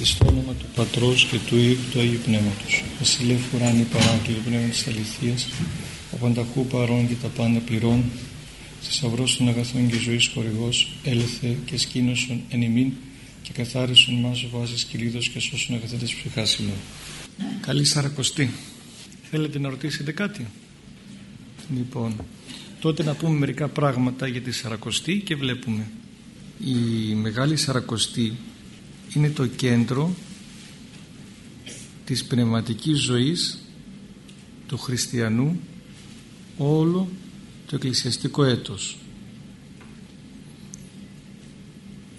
εις το όνομα του Πατρός και του Υιού του Αγίου Πνεύματος. Βασιλεύ Φουράνη παράκλητο πνεύμα της αληθείας, ο πανταχού παρών και τα πάντα πληρών, θησαυρός των αγαθών και ζωής χορηγός, έλεθε και σκήνωσον εν ημίν και καθάρισον μας ο βάσης κυλίδος και σώσον αγαθέντες ψυχάς ημών. Καλή Σαρακοστή. Θέλετε να ρωτήσετε κάτι; Λοιπόν, τότε να πούμε μερικά πράγματα για τη Σαρακοστή και βλέπουμε. Η Μεγάλη Σαρακοστή είναι το κέντρο της πνευματικής ζωής του χριστιανού όλο το εκκλησιαστικό έτος.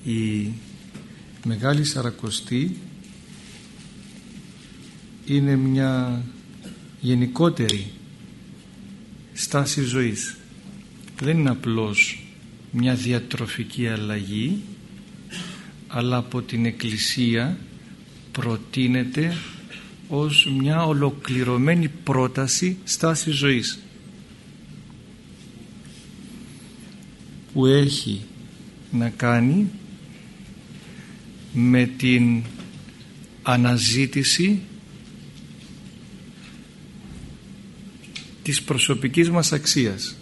Η Μεγάλη Σαρακοστή είναι μια γενικότερη στάση ζωής. Δεν είναι απλώς μια διατροφική αλλαγή αλλά από την Εκκλησία προτείνεται ως μια ολοκληρωμένη πρόταση στάση ζωής. Που έχει να κάνει με την αναζήτηση της προσωπικής μας αξίας.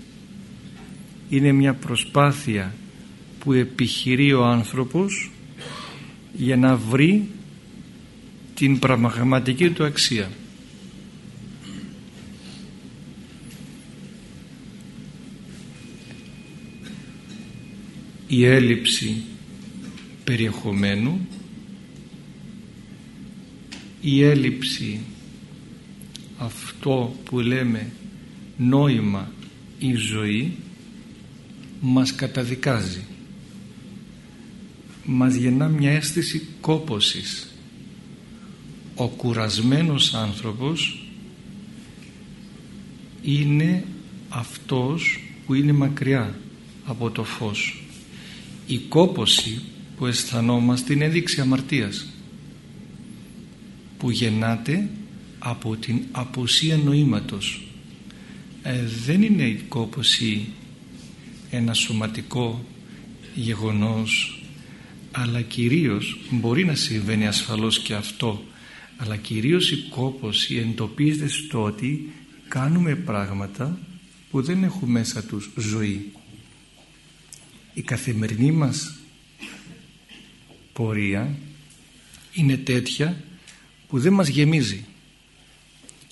Είναι μια προσπάθεια που επιχειρεί ο άνθρωπος για να βρει την πραγματική του αξία. Η έλλειψη περιεχομένου η έλλειψη αυτό που λέμε νόημα η ζωή μας καταδικάζει μας γεννά μια αίσθηση κόπωσης. Ο κουρασμένος άνθρωπος είναι αυτός που είναι μακριά από το φως. Η κόποση που αισθανόμαστε είναι ένδειξη αμαρτίας που γεννάται από την απουσία νοήματος. Ε, δεν είναι η κόποση ένα σωματικό γεγονός αλλά κυρίως μπορεί να συμβαίνει ασφαλώς και αυτό. Αλλά κυρίως η κόπωση εντοπίζεται στο ότι κάνουμε πράγματα που δεν έχουν μέσα τους ζωή. Η καθημερινή μας πορεία είναι τέτοια που δεν μας γεμίζει.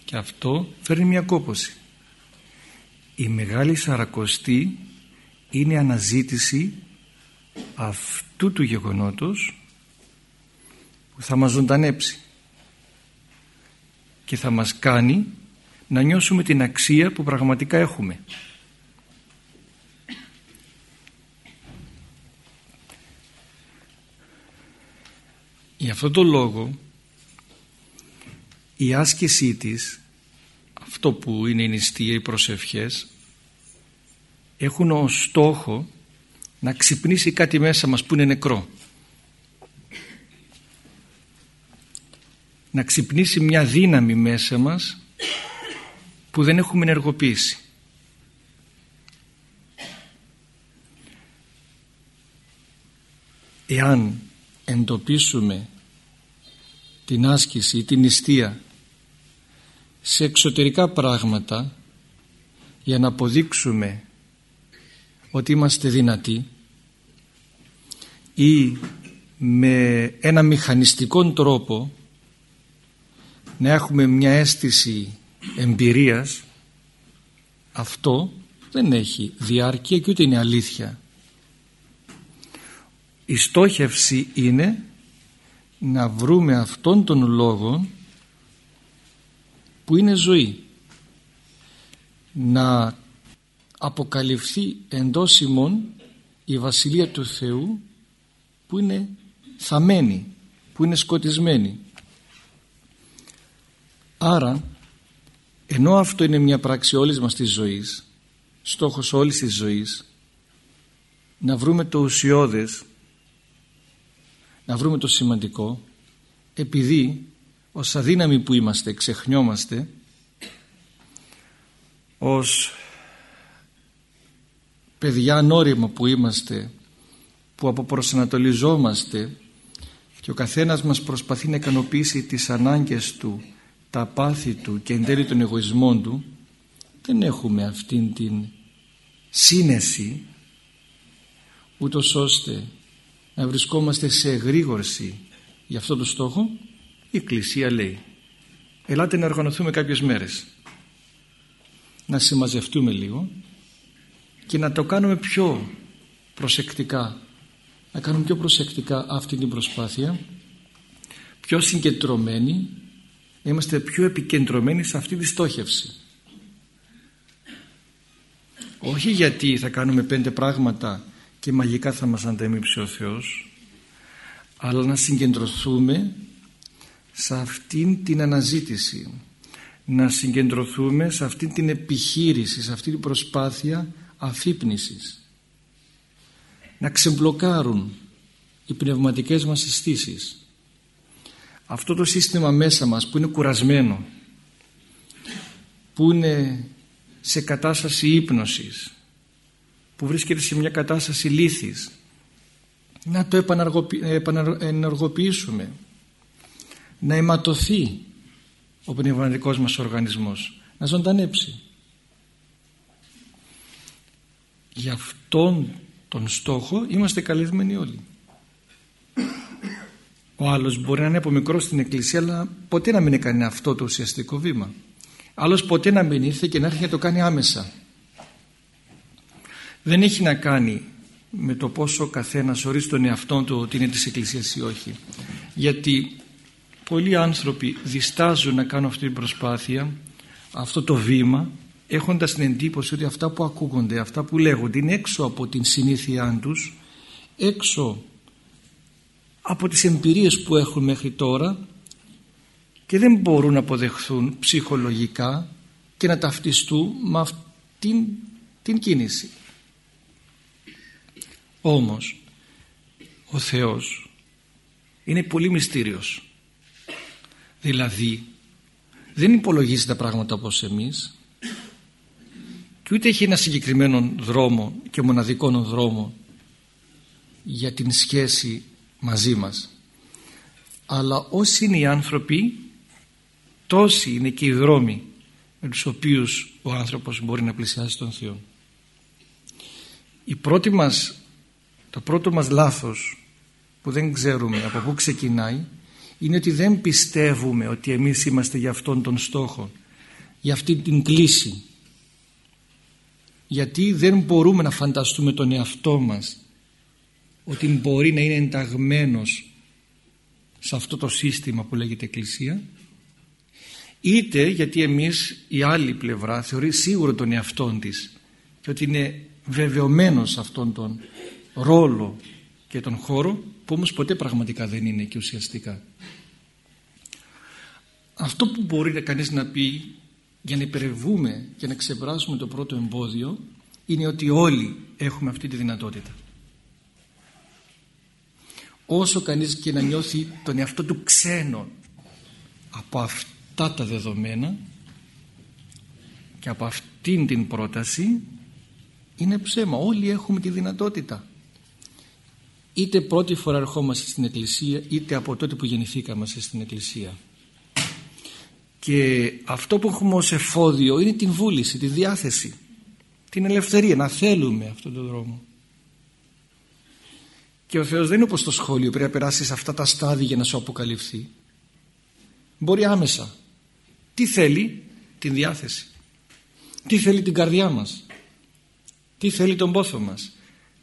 Και αυτό φέρνει μια κόπωση. Η Μεγάλη Σαρακοστή είναι αναζήτηση αυτού του γεγονότος που θα μας ζωντανέψει και θα μας κάνει να νιώσουμε την αξία που πραγματικά έχουμε. Για αυτό το λόγο η άσκησή της αυτό που είναι η νηστεία, οι προσευχές έχουν ως στόχο να ξυπνήσει κάτι μέσα μας που είναι νεκρό. Να ξυπνήσει μια δύναμη μέσα μας που δεν έχουμε ενεργοποιήσει. Εάν εντοπίσουμε την άσκηση, την νηστεία σε εξωτερικά πράγματα για να αποδείξουμε ότι είμαστε δυνατοί ή με ένα μηχανιστικό τρόπο να έχουμε μια αίσθηση εμπειρίας αυτό δεν έχει διάρκεια και ούτε είναι αλήθεια. Η στόχευση είναι να βρούμε αυτόν τον λόγο που είναι ζωή. Να αποκαλυφθεί εντός ημών η Βασιλεία του Θεού που είναι θαμένη, που είναι σκοτισμένη. Άρα, ενώ αυτό είναι μια πράξη όλης μας της ζωής, στόχος όλης της ζωής, να βρούμε το ουσιώδες, να βρούμε το σημαντικό, επειδή ως αδύναμοι που είμαστε ξεχνιόμαστε, ως παιδιά ανώρημα που είμαστε που αποπροσανατολιζόμαστε και ο καθένας μας προσπαθεί να ικανοποιήσει τις ανάγκες του τα πάθη του και εν τέλει των εγωισμών του δεν έχουμε αυτήν την σύνεση ούτως ώστε να βρισκόμαστε σε εγρήγορση για αυτό το στόχο η Εκκλησία λέει. Ελάτε να οργανωθούμε κάποιες μέρες. Να συμμαζευτούμε λίγο και να το κάνουμε πιο προσεκτικά να κάνουμε πιο προσεκτικά αυτή την προσπάθεια πιο συγκεντρωμένοι είμαστε πιο επικεντρωμένοι σε αυτή τη στόχευση. Όχι γιατί θα κάνουμε πέντε πράγματα και μαγικά θα μας αντέμειψει ο Θεός αλλά να συγκεντρωθούμε σε αυτήν την αναζήτηση. Να συγκεντρωθούμε σε αυτήν την επιχείρηση σε αυτή την προσπάθεια αφύπνισης. Να ξεμπλοκάρουν οι πνευματικές μας αισθήσεις. Αυτό το σύστημα μέσα μας που είναι κουρασμένο που είναι σε κατάσταση ύπνωσης που βρίσκεται σε μια κατάσταση λύθης να το επαναργοποιήσουμε να αιματωθεί ο πνευματικός μας οργανισμός να ζωντανέψει για αυτόν τον στόχο είμαστε καλεσμένοι όλοι. Ο άλλος μπορεί να είναι από μικρό στην εκκλησία αλλά ποτέ να μην έκανε αυτό το ουσιαστικό βήμα. Άλλος ποτέ να μην ήρθε και να έρθει να το κάνει άμεσα. Δεν έχει να κάνει με το πόσο ο καθένας ορίζει τον εαυτό του ότι είναι της εκκλησίας ή όχι. Γιατί πολλοί άνθρωποι διστάζουν να κάνουν αυτή την προσπάθεια αυτό το βήμα έχοντας την εντύπωση ότι αυτά που ακούγονται αυτά που λέγονται είναι έξω από την συνήθειά τους έξω από τις εμπειρίες που έχουν μέχρι τώρα και δεν μπορούν να αποδεχθούν ψυχολογικά και να ταυτιστούν με αυτήν την κίνηση. Όμως ο Θεός είναι πολύ μυστήριος. Δηλαδή δεν υπολογίζει τα πράγματα όπως εμείς και ούτε έχει ένα συγκεκριμένο δρόμο και μοναδικό δρόμο για την σχέση μαζί μας. Αλλά όσοι είναι οι άνθρωποι τόσοι είναι και οι δρόμοι με τους οποίους ο άνθρωπος μπορεί να πλησιάσει τον Θεό. Η πρώτη μας, το πρώτο μας λάθος που δεν ξέρουμε από πού ξεκινάει είναι ότι δεν πιστεύουμε ότι εμείς είμαστε για αυτόν τον στόχο για αυτή την κλίση γιατί δεν μπορούμε να φανταστούμε τον εαυτό μας ότι μπορεί να είναι ενταγμένος σε αυτό το σύστημα που λέγεται Εκκλησία είτε γιατί εμείς η άλλη πλευρά θεωρεί σίγουρο τον εαυτό της και ότι είναι βεβαιωμένος σε αυτόν τον ρόλο και τον χώρο που όμως ποτέ πραγματικά δεν είναι και ουσιαστικά. Αυτό που μπορεί κανείς να πει για να υπερευούμε και να ξεπεράσουμε το πρώτο εμπόδιο είναι ότι όλοι έχουμε αυτή τη δυνατότητα. Όσο κανείς και να νιώθει τον εαυτό του ξένο από αυτά τα δεδομένα και από αυτήν την πρόταση είναι ψέμα. Όλοι έχουμε τη δυνατότητα. Είτε πρώτη φορά ερχόμαστε στην εκκλησία είτε από τότε που γεννηθήκαμε στην εκκλησία και αυτό που έχουμε ως εφόδιο είναι την βούληση, τη διάθεση την ελευθερία να θέλουμε αυτόν τον δρόμο και ο Θεός δεν είναι όπως το σχόλιο πρέπει να περάσεις αυτά τα στάδια για να σου αποκαλυφθεί. Μπορεί άμεσα. Τι θέλει; Την διάθεση. Τι θέλει την καρδιά μας; Τι θέλει τον πόθο μας;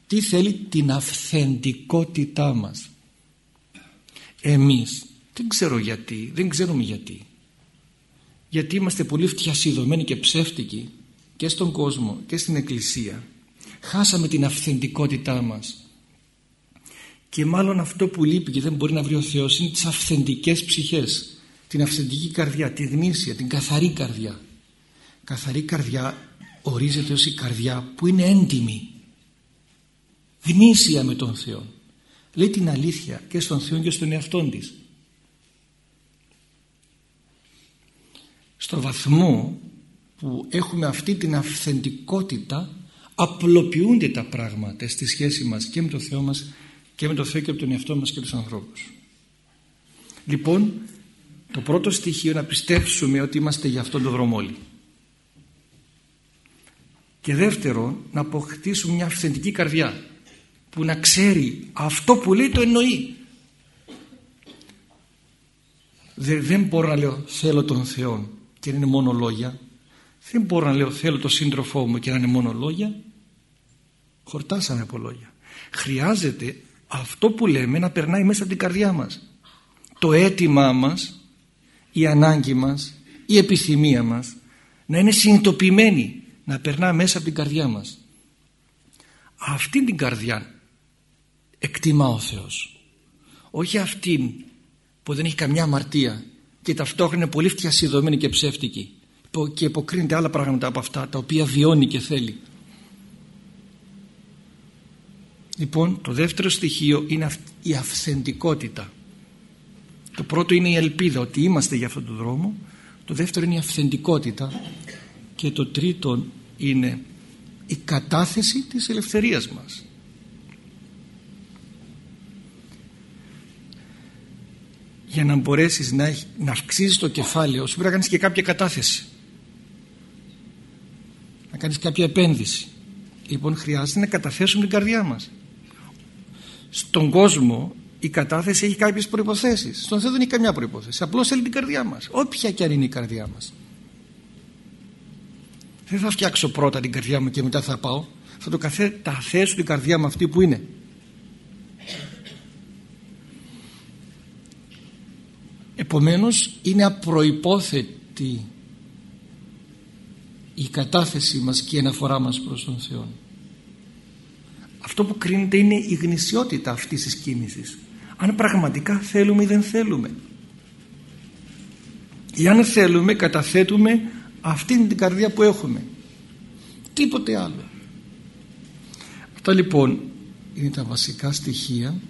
Τι θέλει την αυθεντικότητά μας; Εμείς δεν ξέρω γιατί, δεν ξέρουμε γιατί. Γιατί είμαστε πολύ φτιασιδωμένοι και ψεύτικοι και στον κόσμο και στην εκκλησία. Χάσαμε την αυθεντικότητά μας. Και μάλλον αυτό που λείπει και δεν μπορεί να βρει ο Θεός είναι τις αυθεντικές ψυχές. Την αυθεντική καρδιά, τη γνήσια, την καθαρή καρδιά. Καθαρή καρδιά ορίζεται ως η καρδιά που είναι έντιμη. Γνήσια με τον Θεό. Λέει την αλήθεια και στον Θεό και στον εαυτό της στο βαθμό που έχουμε αυτή την αυθεντικότητα απλοποιούνται τα πράγματα στη σχέση μας και με τον Θεό μας και με το Θεό και από τον εαυτό μας και τους ανθρώπους. Λοιπόν, το πρώτο στοιχείο να πιστέψουμε ότι είμαστε για αυτόν τον δρόμο όλοι. Και δεύτερο, να αποκτήσουμε μια αυθεντική καρδιά που να ξέρει αυτό που λέει το εννοεί. δεν μπορώ να λέω θέλω τον Θεό και να είναι μόνο λόγια. Δεν μπορώ να λέω θέλω τον σύντροφό μου και να είναι μόνο λόγια. Χορτάσαμε από λόγια. Χρειάζεται αυτό που λέμε να περνάει μέσα από την καρδιά μας. Το αίτημά μας, η ανάγκη μας, η επιθυμία μας να είναι συνειδητοποιημένη, να περνά μέσα από την καρδιά μας. Αυτή την καρδιά εκτιμά ο Θεός. Όχι αυτήν που δεν έχει καμιά αμαρτία και ταυτόχρονα είναι πολύ φτιασιδωμένη και ψεύτικη και υποκρίνεται άλλα πράγματα από αυτά τα οποία βιώνει και θέλει. Λοιπόν, το δεύτερο στοιχείο είναι η αυθεντικότητα. Το πρώτο είναι η ελπίδα ότι είμαστε για αυτόν τον δρόμο. Το δεύτερο είναι η αυθεντικότητα. Και το τρίτο είναι η κατάθεση της ελευθερίας μας. Για να μπορέσεις να, να αυξήσεις το κεφάλαιο σου πρέπει να κάνεις και κάποια κατάθεση. Να κάνεις κάποια επένδυση. Λοιπόν χρειάζεται να καταθέσουμε την καρδιά μας. Στον κόσμο η κατάθεση έχει κάποιες προϋποθέσεις. Στον Θεό δεν έχει καμιά προϋπόθεση απλώς θέλει την καρδιά μας. Όποια και αν είναι η καρδιά μας. Δεν θα φτιάξω πρώτα την καρδιά μου και μετά θα πάω. Θα το καθέσω την καρδιά μου αυτή που είναι επομένως είναι απροϋπόθετη η κατάθεση μας και η αναφορά μας προς τον Θεό. Αυτό που κρίνεται είναι η γνησιότητα αυτής της κίνησης. Αν πραγματικά θέλουμε ή δεν θέλουμε. Ή αν θέλουμε καταθέτουμε αυτήν την καρδιά που έχουμε. Τίποτε άλλο. Αυτά λοιπόν είναι τα βασικά στοιχεία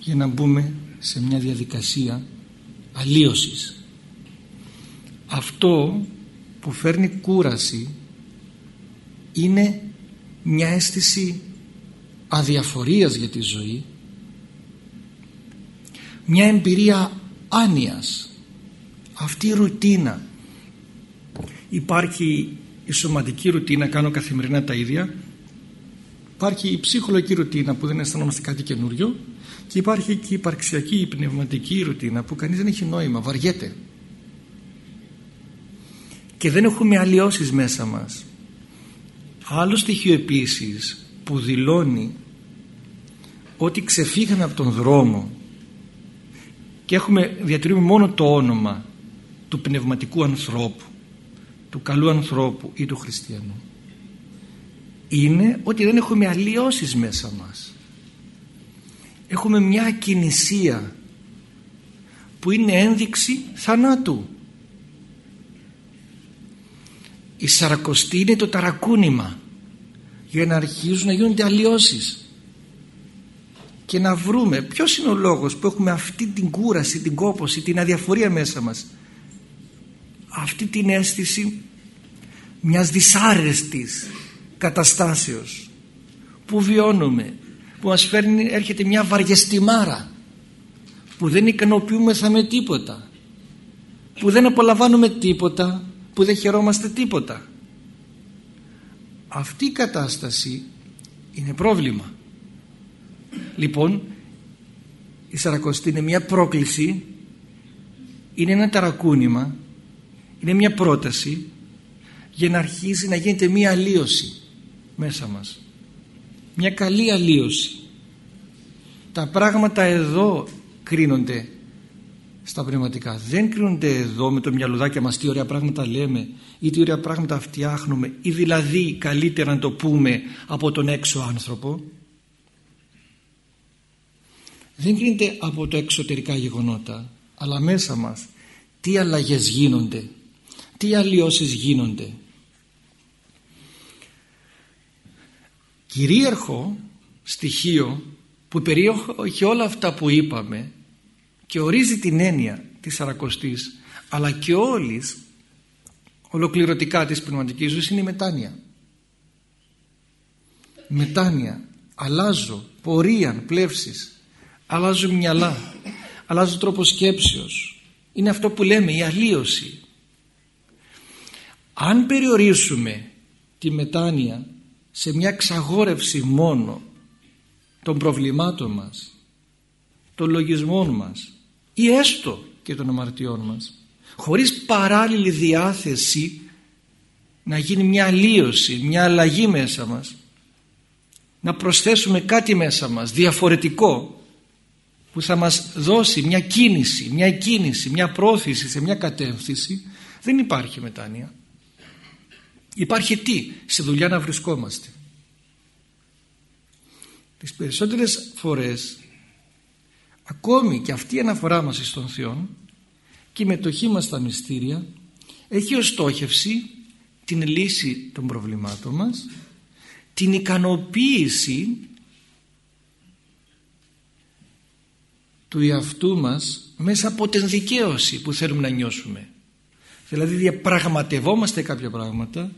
για να μπούμε σε μια διαδικασία αλλίωσης. Αυτό που φέρνει κούραση είναι μια αίσθηση αδιαφορίας για τη ζωή μια εμπειρία άνοιας. Αυτή η ρουτίνα. Υπάρχει η σωματική ρουτίνα κάνω καθημερινά τα ίδια. Υπάρχει η ψυχολογική ρουτίνα που δεν αισθανόμαστε κάτι καινούριο και υπάρχει και η υπαρξιακή η πνευματική ρουτίνα που κανείς δεν έχει νόημα βαριέται. Και δεν έχουμε αλλοιώσεις μέσα μας. Άλλο στοιχείο επίσης που δηλώνει ότι ξεφύγαμε από τον δρόμο και έχουμε, διατηρούμε μόνο το όνομα του πνευματικού ανθρώπου του καλού ανθρώπου ή του χριστιανού είναι ότι δεν έχουμε αλλοιώσεις μέσα μας έχουμε μια ακινησία που είναι ένδειξη θανάτου. Η σαρακοστή είναι το ταρακούνημα για να αρχίζουν να γίνονται αλλοιώσεις και να βρούμε ποιος είναι ο λόγος που έχουμε αυτή την κούραση, την κόποση, την αδιαφορία μέσα μας. Αυτή την αίσθηση μιας δυσάρεστης καταστάσεως που βιώνουμε που μας φέρνει, έρχεται μια βαριεστημάρα που δεν ικανοποιούμεθα με τίποτα που δεν απολαμβάνουμε τίποτα που δεν χαιρόμαστε τίποτα. Αυτή η κατάσταση είναι πρόβλημα. Λοιπόν η Σαρακοστή είναι μια πρόκληση είναι ένα ταρακούνημα είναι μια πρόταση για να αρχίσει να γίνεται μια αλλίωση μέσα μας μια καλή αλλίωση. Τα πράγματα εδώ κρίνονται στα πνευματικά. Δεν κρίνονται εδώ με το μυαλουδάκι μας τι ωραία πράγματα λέμε ή τι ωραία πράγματα φτιάχνουμε ή δηλαδή καλύτερα να το πούμε από τον έξω άνθρωπο. Δεν κρίνεται από το εξωτερικά γεγονότα αλλά μέσα μας τι αλλαγές γίνονται τι αλλοιώσεις γίνονται κυρίαρχο στοιχείο που περιέχει όλα αυτά που είπαμε και ορίζει την έννοια της Σαρακοστής αλλά και όλης ολοκληρωτικά της πνευματικής ζωής είναι η μετάνοια. Μετάνοια. Αλλάζω πορεία πλεύσης. Αλλάζω μυαλά. Αλλάζω τρόπο σκέψεως. Είναι αυτό που λέμε η αλλίωση. Αν περιορίσουμε τη μετάνοια σε μια εξαγόρευση μόνο των προβλημάτων μας των λογισμών μας ή έστω και των αμαρτιών μας χωρίς παράλληλη διάθεση να γίνει μια αλλίωση, μια αλλαγή μέσα μας να προσθέσουμε κάτι μέσα μας διαφορετικό που θα μας δώσει μια κίνηση, μια κίνηση, μια πρόθεση σε μια κατεύθυνση δεν υπάρχει μετάνοια υπάρχει τι σε δουλειά να βρισκόμαστε. Τις περισσότερες φορές ακόμη και αυτή η αναφορά μας στον Θεό και η μετοχή μας στα μυστήρια έχει ως στόχευση την λύση των προβλημάτων μας την ικανοποίηση του εαυτού μας μέσα από την δικαίωση που θέλουμε να νιώσουμε. Δηλαδή διαπραγματευόμαστε κάποια πράγματα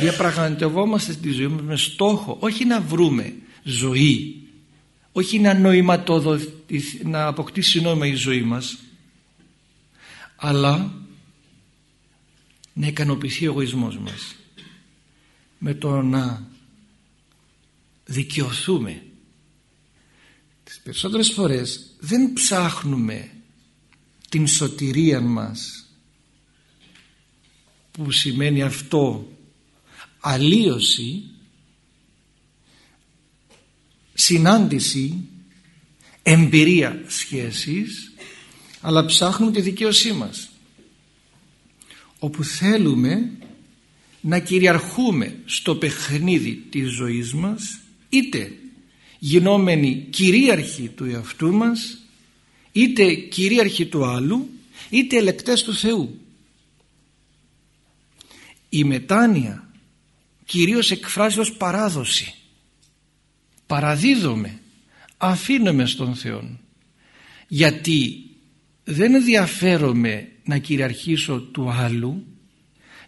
διαπραγματευόμαστε τη ζωή μας με στόχο όχι να βρούμε ζωή όχι να νοηματοδοτηθεί να αποκτήσει νόημα η ζωή μας αλλά να ικανοποιηθεί ο εγωισμός μας με το να δικαιωθούμε. Τις περισσότερες φορές δεν ψάχνουμε την σωτηρία μας που σημαίνει αυτό αλλίωση συνάντηση εμπειρία σχέσης αλλά ψάχνουμε τη δικαίωσή μας. Όπου θέλουμε να κυριαρχούμε στο παιχνίδι της ζωής μας είτε γινόμενοι κυρίαρχοι του εαυτού μας είτε κυρίαρχοι του άλλου είτε ελεκτές του Θεού. Η μετάνοια κυρίως εκφράζει ως παράδοση. Παραδίδομαι αφήνομαι στον Θεό γιατί δεν ενδιαφέρομαι να κυριαρχήσω του άλλου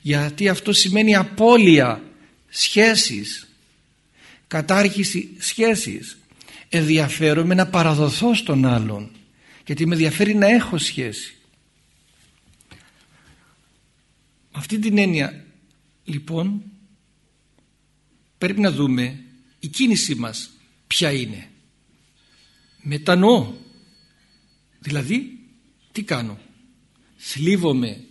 γιατί αυτό σημαίνει απώλεια σχέσης κατάρχηση σχέσης. Ενδιαφέρομαι να παραδοθώ στον άλλον γιατί με ενδιαφέρει να έχω σχέση. Με αυτή την έννοια λοιπόν πρέπει να δούμε η κίνηση μας ποια είναι. Μετανοώ. Δηλαδή τι κάνω; Θλίβομαι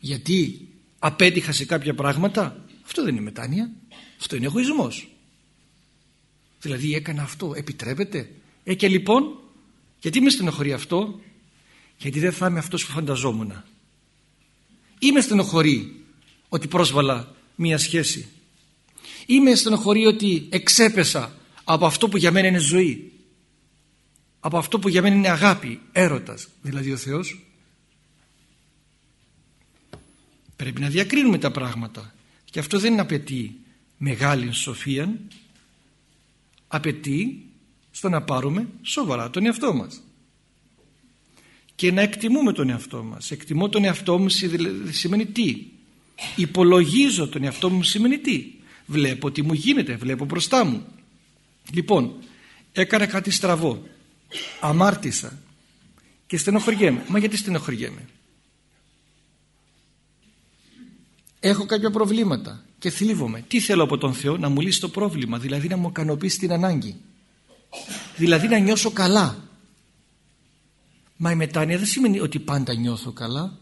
γιατί απέτυχα σε κάποια πράγματα; Αυτό δεν είναι μετάνοια. Αυτό είναι εγωισμός. Δηλαδή έκανα αυτό. Επιτρέπεται. Ε και λοιπόν γιατί με στενοχωρεί αυτό; Γιατί δεν θα είμαι αυτός που φανταζόμουν ή με στενοχωρεί ότι πρόσβαλα μία σχέση ή με στενοχωρεί ότι εξέπεσα από αυτό που για μένα είναι ζωή από αυτό που για μένα είναι αγάπη, έρωτας. Δηλαδή ο Θεός πρέπει να διακρίνουμε τα πράγματα. Και αυτό δεν απαιτεί μεγάλη σοφία απαιτεί στο να πάρουμε σοβαρά τον εαυτό μας. Και να εκτιμούμε τον εαυτό μας. Εκτιμώ τον εαυτό μου σημαίνει τι. Υπολογίζω τον εαυτό μου σημαίνει τι βλέπω τι μου γίνεται βλέπω μπροστά μου. Λοιπόν έκανα κάτι στραβό. Αμάρτησα. Και στενοχωριέμαι. Μα γιατί στενοχωριέμαι; Έχω κάποια προβλήματα και θλίβομαι. Τι θέλω από τον Θεό; Να μου λύσει το πρόβλημα δηλαδή να μου ικανοποιήσει την ανάγκη. Δηλαδή να νιώσω καλά. Μα η μετάνοια δεν σημαίνει ότι πάντα νιώθω καλά.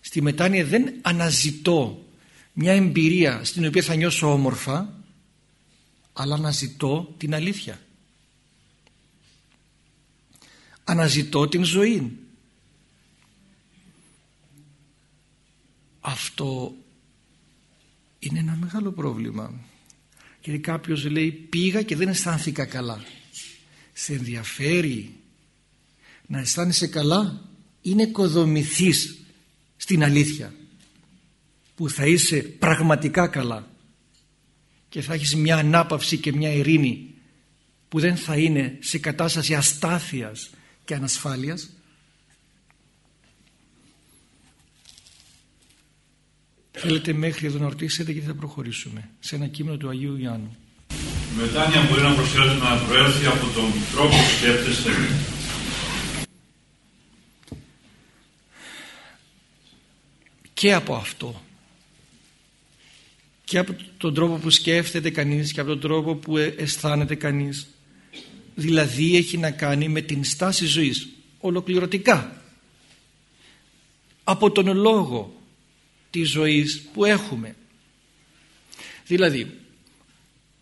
Στη μετάνοια δεν αναζητώ μια εμπειρία στην οποία θα νιώσω όμορφα αλλά αναζητώ την αλήθεια. Αναζητώ την ζωή. Αυτό είναι ένα μεγάλο πρόβλημα. Γιατί κάποιος λέει πήγα και δεν αισθάνθηκα καλά σε ενδιαφέρει να αισθάνεσαι καλά είναι κοδομηθής στην αλήθεια που θα είσαι πραγματικά καλά και θα έχεις μια ανάπαυση και μια ειρήνη που δεν θα είναι σε κατάσταση αστάθειας και ανασφάλειας Θέλετε μέχρι εδώ να ρωτήσετε γιατί θα προχωρήσουμε σε ένα κείμενο του Αγίου Ιάννου. Η μετάνοια μπορεί να προσφέρει να προέρθει από τον τρόπο που σκέφτεστε. Και από αυτό. Και από τον τρόπο που σκέφτεται κανείς και από τον τρόπο που ε, αισθάνεται κανείς. Δηλαδή έχει να κάνει με την στάση ζωής. Ολοκληρωτικά. Από τον λόγο της ζωής που έχουμε. Δηλαδή,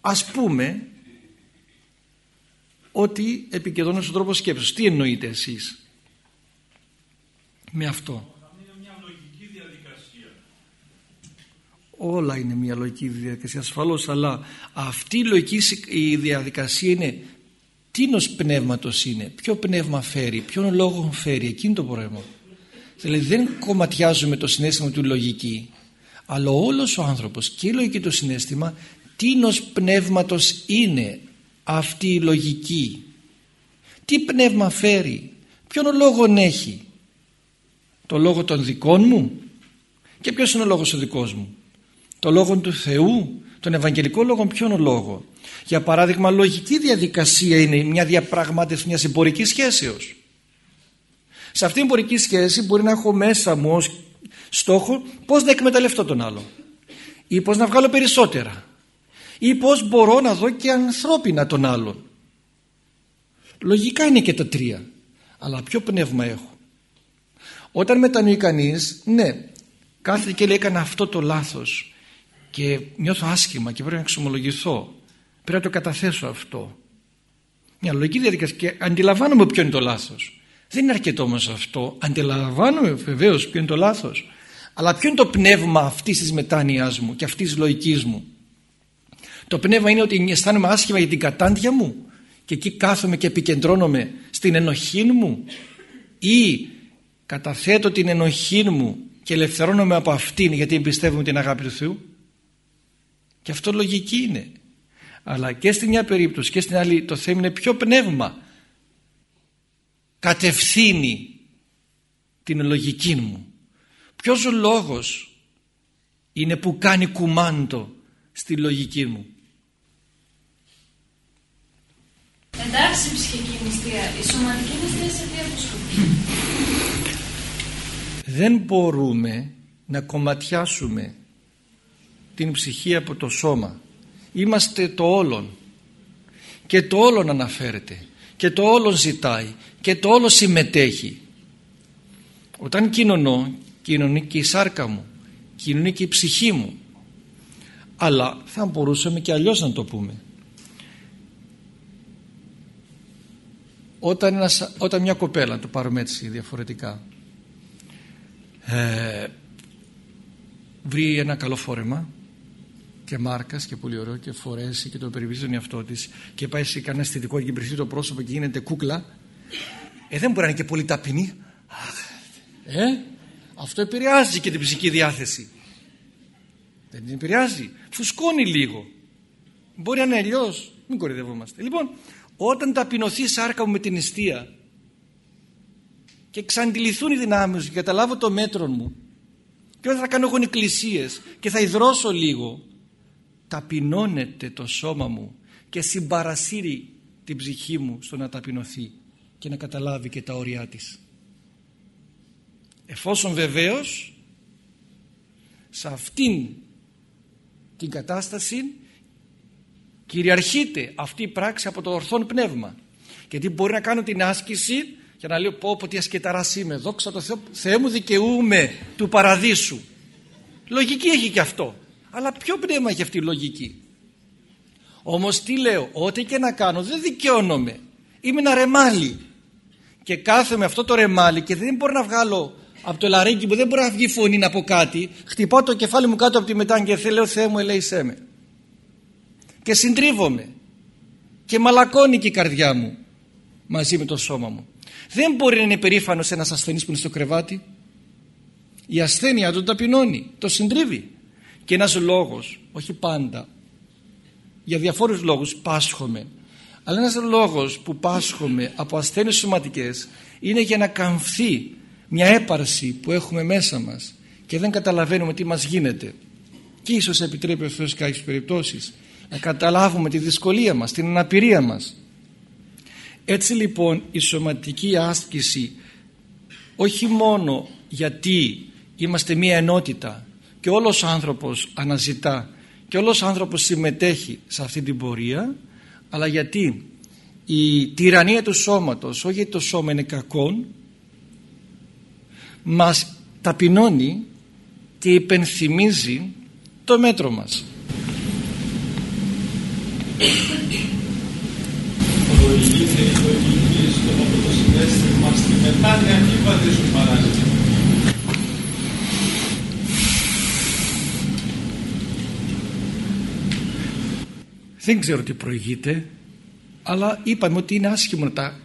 ας πούμε ότι επικεντρώνω στον τρόπο σκέψης. Τι εννοείτε εσείς με αυτό; Όλα είναι μια λογική διαδικασία ασφαλώς αλλά αυτή η λογική η διαδικασία είναι τίνος πνεύματος είναι, ποιο πνεύμα φέρει, ποιον λόγο φέρει, εκείνο το πρόβλημα. Δηλαδή δεν κομματιάζουμε το συνέστημα του λογική αλλά όλος ο άνθρωπος και η λογική το συνέστημα τίνος πνεύματος είναι αυτή η λογική τι πνεύμα φέρει ποιον λόγο έχει το λόγο των δικών μου και ποιος είναι ο λόγος ο δικός μου το λόγο του Θεού τον Ευαγγελικό λόγο ποιον λόγο; Για παράδειγμα λογική διαδικασία είναι μια διαπραγμάτευση μιας εμπορικής σχέσεως. Σε αυτήν την εμπορική σχέση μπορεί να έχω μέσα μου ως στόχο πώς να εκμεταλλευτώ τον άλλο ή πώς να βγάλω περισσότερα ή πώς μπορώ να δω και ανθρώπινα τον άλλον. Λογικά είναι και τα τρία αλλά ποιο πνεύμα έχω; Όταν μετανοεί κανείς ναι κάθεται και λέει έκανα αυτό το λάθος και νιώθω άσχημα και πρέπει να εξομολογηθώ. Πρέπει να το καταθέσω αυτό. Μια λογική διαδικασία. Και αντιλαμβάνομαι ποιο είναι το λάθος. Δεν είναι αρκετό όμως αυτό. Αντιλαμβάνομαι βεβαίως ποιο είναι το λάθος. Αλλά ποιο είναι το πνεύμα αυτής της μετάνοιας μου και αυτής της λογικής μου. Το πνεύμα είναι ότι αισθάνομαι άσχημα για την κατάντια μου και εκεί κάθομαι και επικεντρώνομαι στην ενοχή μου. Ή καταθέτω την ενοχή μου και ελευθερώνομαι από αυτήν γιατί εμπιστεύομαι την αγάπη του Θεού και αυτό λογική είναι. Αλλά και στην μια περίπτωση και στην άλλη το θέμα είναι ποιο πνεύμα. Κατευθύνει την λογική μου. Ποιος ο λόγος είναι που κάνει κουμάντο στη λογική μου; Εντάξει ψυχική νηστεία, η σωματική νηστεία σε τι αποσκοπεί. Δεν μπορούμε να κομματιάσουμε την ψυχή από το σώμα. Είμαστε το όλον και το όλον αναφέρεται και το όλον ζητάει και το όλο συμμετέχει. Όταν κοινωνώ, κοινωνεί και η σάρκα μου, κοινωνεί και η ψυχή μου. Αλλά θα μπορούσαμε και αλλιώς να το πούμε. Όταν, ένας, όταν μια κοπέλα, το πάρουμε έτσι διαφορετικά, ε, βρει ένα καλό φόρεμα και μάρκας και πολύ ωραίο και φορέσει και το περιβίζει τον εαυτό της και πάει σε κανένα αισθητικό και μπριθεί το πρόσωπο και γίνεται κούκλα. Ε δεν μπορεί να είναι και πολύ ταπεινή. Ε αυτό επηρεάζει και την ψυχική διάθεση. Δεν την επηρεάζει. Φουσκώνει λίγο. Μπορεί να είναι αλλιώς. μην κορυδευόμαστε. Λοιπόν όταν ταπεινωθεί η σάρκα μου με την νηστεία και εξαντληθούν οι δυνάμεις και καταλάβω το μέτρο μου και όταν θα κάνω εγώ εκκλησίες και θα υδρώσω λίγο ταπεινώνεται το σώμα μου και συμπαρασύρει την ψυχή μου στο να ταπεινωθεί και να καταλάβει και τα όρια της. Εφόσον βεβαίως σε αυτήν την κατάσταση κυριαρχείται αυτή η πράξη από το ορθόν πνεύμα. Γιατί μπορεί να κάνω την άσκηση για να λέω πω πω τι ασκεταράς είμαι. Δόξα το Θεό, Θεέ μου δικαιούμαι του παραδείσου λογική έχει και αυτό αλλά ποιο πνεύμα έχει αυτή η λογική; Όμως τι λέω ό,τι και να κάνω δεν δικαιώνομαι. Είμαι ένα ρεμάλι. Και κάθομαι αυτό το ρεμάλι και δεν μπορώ να βγάλω από το λαρίκι μου δεν μπορεί να βγει φωνή να πω κάτι. Χτυπάω το κεφάλι μου κάτω από τη μετά και λέω Θεέ μου ελέησέ με και συντρίβομαι. Και μαλακώνει και η καρδιά μου μαζί με το σώμα μου. Δεν μπορεί να είναι περήφανος ένας ασθενής που είναι στο κρεβάτι. Η ασθένεια τον ταπεινώνει το συντρίβει και ένας λόγος όχι πάντα για διαφόρους λόγους πάσχομαι αλλά ένας λόγος που πάσχομαι από ασθένειες σωματικές είναι για να καμφθεί μια έπαρση που έχουμε μέσα μας και δεν καταλαβαίνουμε τι μας γίνεται και ίσως επιτρέπει ο Θεός κάποιες περιπτώσεις να καταλάβουμε τη δυσκολία μας, την αναπηρία μας. Έτσι λοιπόν η σωματική άσκηση όχι μόνο γιατί είμαστε μία ενότητα και όλος ο άνθρωπος αναζητά. Και όλος ο άνθρωπος συμμετέχει σε αυτή την πορεία. Αλλά γιατί η τυραννία του σώματος όχι γιατί το σώμα είναι κακό μας ταπεινώνει και υπενθυμίζει το μέτρο μας. Οδηγείται η λογική στο από το συνέστημα στη μετάνοια και πατήσουν παράλληλα. Δεν ξέρω τι προηγείται αλλά είπαμε ότι είναι άσχημο να τα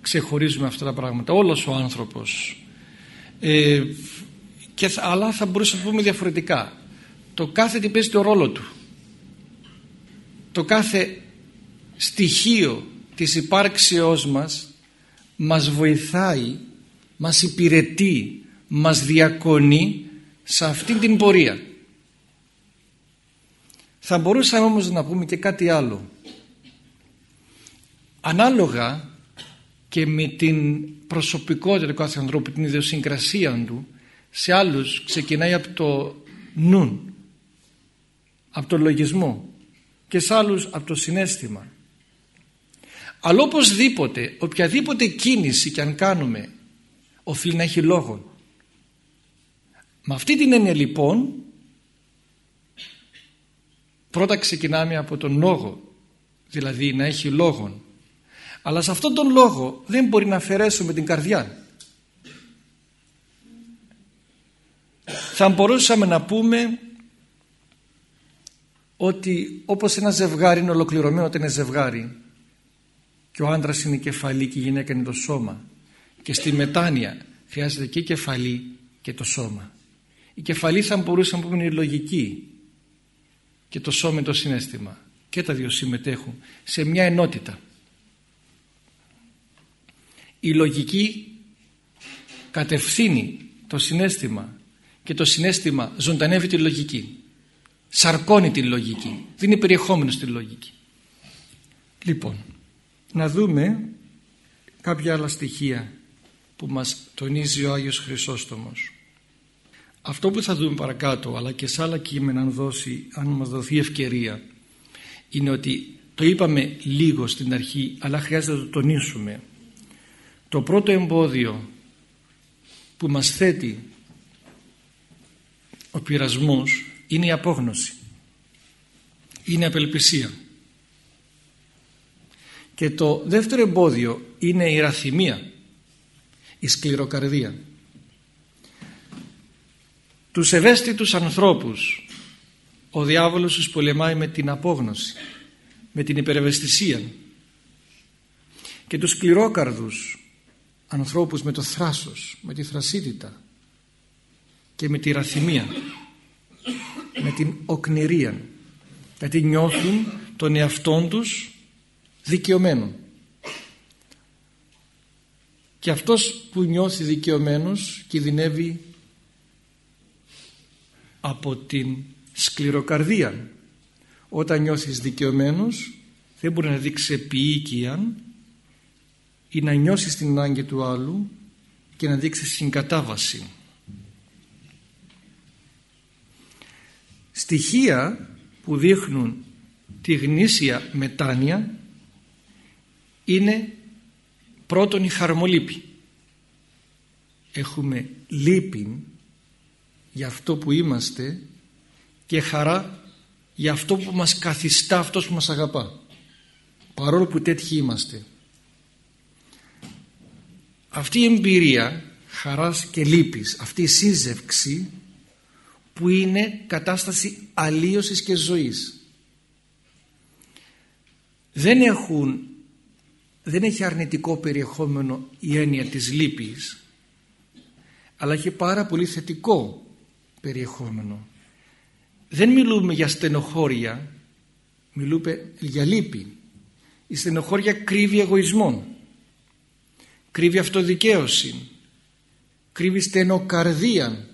ξεχωρίζουμε αυτά τα πράγματα. Όλος ο άνθρωπος. Ε, και, αλλά θα μπορούσαμε να πούμε διαφορετικά. Το κάθε τι παίζει το ρόλο του. Το κάθε στοιχείο της υπάρξεώς μας μας βοηθάει μας υπηρετεί μας διακονεί σε αυτήν την πορεία θα μπορούσαμε όμως να πούμε και κάτι άλλο. Ανάλογα και με την προσωπικότητα του κάθε ανθρώπου την ιδιοσυγκρασία του σε άλλους ξεκινάει από το νουν από το λογισμό και σε άλλους από το συνέστημα. Αλλά οπωσδήποτε οποιαδήποτε κίνηση και αν κάνουμε οφείλει να έχει λόγο. Με αυτή την έννοια λοιπόν πρώτα ξεκινάμε από τον λόγο δηλαδή να έχει λόγον. Αλλά σε αυτόν τον λόγο δεν μπορεί να αφαιρέσουμε την καρδιά. Θα μπορούσαμε να πούμε ότι όπως ένα ζευγάρι είναι ολοκληρωμένο όταν είναι ζευγάρι και ο άντρας είναι η κεφαλή και η γυναίκα είναι το σώμα και στη μετάνοια χρειάζεται και η κεφαλή και το σώμα. Η κεφαλή θα μπορούσε να πούμε είναι η λογική και το σώμα είναι το συνέστημα. Και τα δύο συμμετέχουν σε μια ενότητα. Η λογική κατευθύνει το συνέστημα και το συνέστημα ζωντανεύει τη λογική. Σαρκώνει τη λογική. Δίνει περιεχόμενος στη λογική. Λοιπόν να δούμε κάποια άλλα στοιχεία που μας τονίζει ο Άγιος Χρυσόστομος αυτό που θα δούμε παρακάτω αλλά και σε άλλα κείμενα αν, δώσει, αν μας δοθεί ευκαιρία είναι ότι το είπαμε λίγο στην αρχή αλλά χρειάζεται να το τονίσουμε. Το πρώτο εμπόδιο που μας θέτει ο πειρασμός είναι η απόγνωση. Είναι η απελπισία. Και το δεύτερο εμπόδιο είναι η ραθυμία η σκληροκαρδία τους ευαίσθητους ανθρώπους. Ο διάβολος τους πολεμάει με την απόγνωση με την υπερευαισθησία. Και τους σκληρόκαρδους ανθρώπους με το θράσος με τη θρασίτητα και με τη ραθυμία με την οκνηρία. Γιατί νιώθουν τον εαυτόν τους δικαιωμένο και αυτός που νιώθει δικαιωμένος κινδυνεύει από την σκληροκαρδία. Όταν νιώθεις δικαιωμένος δεν μπορεί να δείξει επίοικια ή να νιώσεις την ανάγκη του άλλου και να δείξει συγκατάβαση. Στοιχεία που δείχνουν τη γνήσια μετάνοια είναι πρώτον η χαρμολύπη. Έχουμε λύπη για αυτό που είμαστε και χαρά για αυτό που μας καθιστά αυτός που μας αγαπά. Παρόλο που τέτοιοι είμαστε. Αυτή η εμπειρία χαράς και λύπης αυτή η σύζευξη που είναι κατάσταση αλλίωσης και ζωής. Δεν έχουν δεν έχει αρνητικό περιεχόμενο η έννοια της λύπης αλλά έχει πάρα πολύ θετικό περιεχόμενο. Δεν μιλούμε για στενοχώρια μιλούμε για λύπη. Η στενοχώρια κρύβει εγωισμό κρύβει αυτοδικαίωση κρύβει στενοκαρδία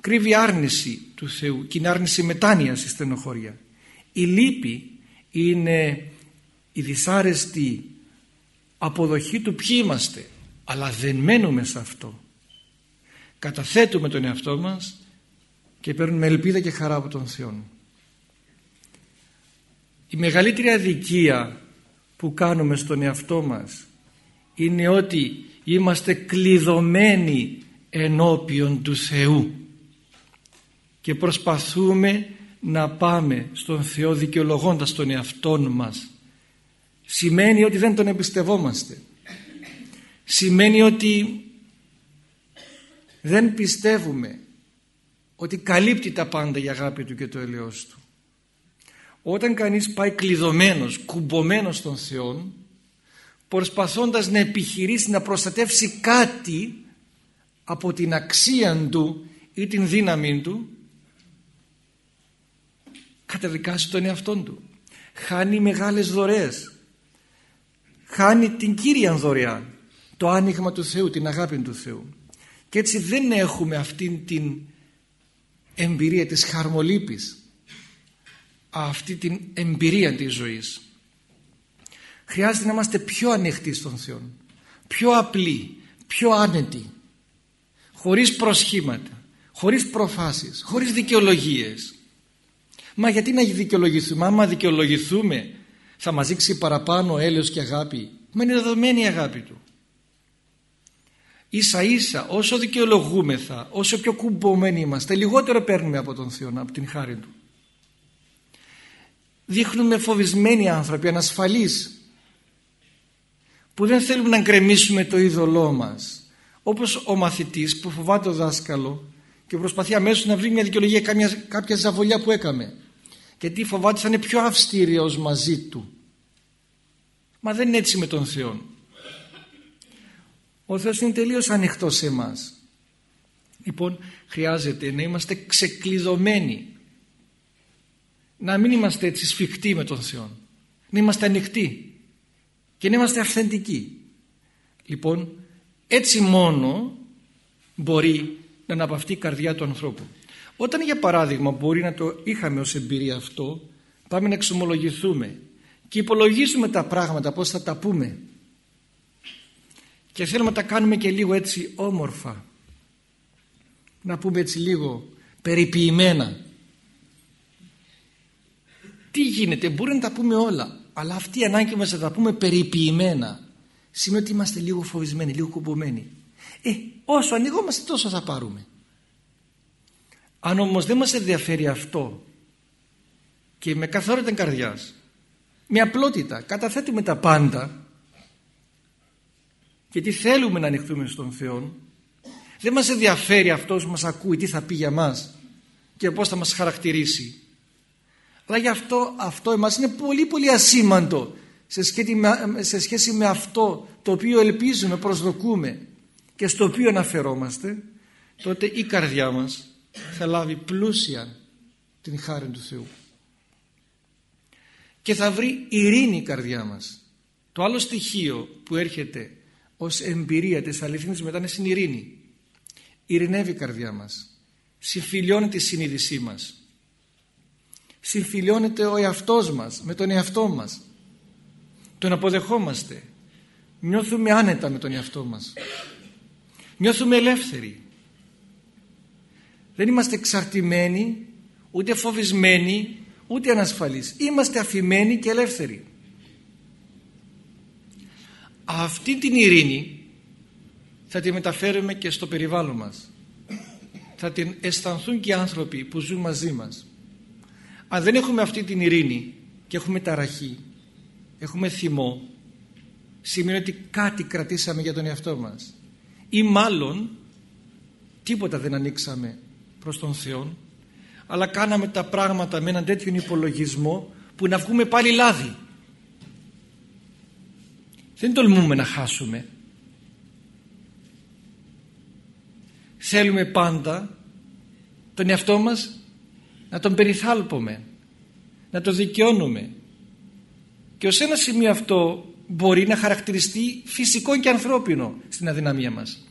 κρύβει άρνηση του Θεού και είναι άρνηση μετάνοιας η στενοχώρια. Η λύπη είναι η δυσάρεστη αποδοχή του ποιοι είμαστε αλλά δεν μένουμε σε αυτό καταθέτουμε τον εαυτό μας και παίρνουμε ελπίδα και χαρά από τον Θεό. Η μεγαλύτερη αδικία που κάνουμε στον εαυτό μας είναι ότι είμαστε κλειδωμένοι ενώπιον του Θεού και προσπαθούμε να πάμε στον Θεό δικαιολογώντας τον εαυτό μας. Σημαίνει ότι δεν τον εμπιστευόμαστε. Σημαίνει ότι δεν πιστεύουμε ότι καλύπτει τα πάντα η αγάπη του και το ελαιός του. Όταν κανείς πάει κλειδωμένος, κουμπωμένος στον Θεό προσπαθώντας να επιχειρήσει να προστατεύσει κάτι από την αξία του ή την δύναμη του καταδικάσει τον εαυτό του. Χάνει μεγάλες δωρεές. Χάνει την κύρια δωρεά το άνοιγμα του Θεού, την αγάπη του Θεού και έτσι δεν έχουμε αυτήν την εμπειρία της χαρμολύπης αυτή την εμπειρία της ζωής. Χρειάζεται να είμαστε πιο ανοιχτοί στον Θεό πιο απλοί, πιο άνετοι χωρίς προσχήματα χωρίς προφάσεις, χωρίς δικαιολογίες. Μα γιατί να δικαιολογηθούμε; Άμα δικαιολογηθούμε θα μας δείξει παραπάνω έλεος και αγάπη. Μα είναι δεδομένη η αγάπη του ίσα ίσα όσο δικαιολογούμεθα όσο πιο κουμπωμένοι είμαστε λιγότερο παίρνουμε από τον Θεό από την χάρη του. Δείχνουμε φοβισμένοι άνθρωποι ανασφαλείς που δεν θέλουμε να γκρεμίσουμε το είδωλό μας. Όπως ο μαθητής που φοβάται το δάσκαλο και προσπαθεί αμέσως να βρει μια δικαιολογία κάποια, κάποια ζαβολιά που έκαμε. Γιατί φοβάται θα είναι πιο αυστήριος μαζί του. Μα δεν είναι έτσι με τον Θεό ο Θεός είναι τελείως ανοιχτός σε εμάς. Λοιπόν χρειάζεται να είμαστε ξεκλειδωμένοι. Να μην είμαστε έτσι σφιχτοί με τον Θεό να είμαστε ανοιχτοί και να είμαστε αυθεντικοί. Λοιπόν έτσι μόνο μπορεί να αναπαυτεί η καρδιά του ανθρώπου. Όταν για παράδειγμα μπορεί να το είχαμε ως εμπειρία αυτό πάμε να εξομολογηθούμε και υπολογίζουμε τα πράγματα πως θα τα πούμε και θέλουμε να τα κάνουμε και λίγο έτσι όμορφα. Να πούμε έτσι λίγο περιποιημένα. Τι γίνεται μπορεί να τα πούμε όλα αλλά αυτή η ανάγκη μας να τα πούμε περιποιημένα σημαίνει ότι είμαστε λίγο φοβισμένοι λίγο κουμπωμένοι. Ε όσο ανοιγόμαστε τόσο θα πάρουμε. Αν όμως δεν μας ενδιαφέρει αυτό και με καθόλου καρδιάς με απλότητα καταθέτουμε τα πάντα γιατί θέλουμε να ανοιχτούμε στον Θεό. Δεν μας ενδιαφέρει αυτός που μας ακούει τι θα πει για μας και πώς θα μας χαρακτηρίσει. Αλλά γι' αυτό αυτό εμάς είναι πολύ πολύ ασήμαντο σε σχέση, με, σε σχέση με αυτό το οποίο ελπίζουμε, προσδοκούμε και στο οποίο αναφερόμαστε τότε η καρδιά μας θα λάβει πλούσια την χάρη του Θεού. Και θα βρει ειρήνη η καρδιά μας. Το άλλο στοιχείο που έρχεται ως εμπειρία της αληθινής μετά είναι στην ειρήνη. Ειρηνεύει η καρδιά μας. Συμφιλιώνεται η συνείδησή μας. Συμφιλιώνεται ο εαυτός μας με τον εαυτό μας. Τον αποδεχόμαστε. Νιώθουμε άνετα με τον εαυτό μας. Νιώθουμε ελεύθεροι. Δεν είμαστε εξαρτημένοι ούτε φοβισμένοι ούτε ανασφαλείς. Είμαστε αφημένοι και ελεύθεροι αυτή την ειρήνη θα τη μεταφέρουμε και στο περιβάλλον μας. Θα την αισθανθούν και οι άνθρωποι που ζουν μαζί μας. Αν δεν έχουμε αυτή την ειρήνη και έχουμε ταραχή έχουμε θυμό σημαίνει ότι κάτι κρατήσαμε για τον εαυτό μας. Ή μάλλον τίποτα δεν ανοίξαμε προς τον Θεό αλλά κάναμε τα πράγματα με έναν τέτοιον υπολογισμό που να βγούμε πάλι λάδι δεν τολμούμε να χάσουμε. Θέλουμε πάντα τον εαυτό μας να τον περιθάλπουμε να το δικαιώνουμε. Και ως ένα σημείο αυτό μπορεί να χαρακτηριστεί φυσικό και ανθρώπινο στην αδυναμία μας.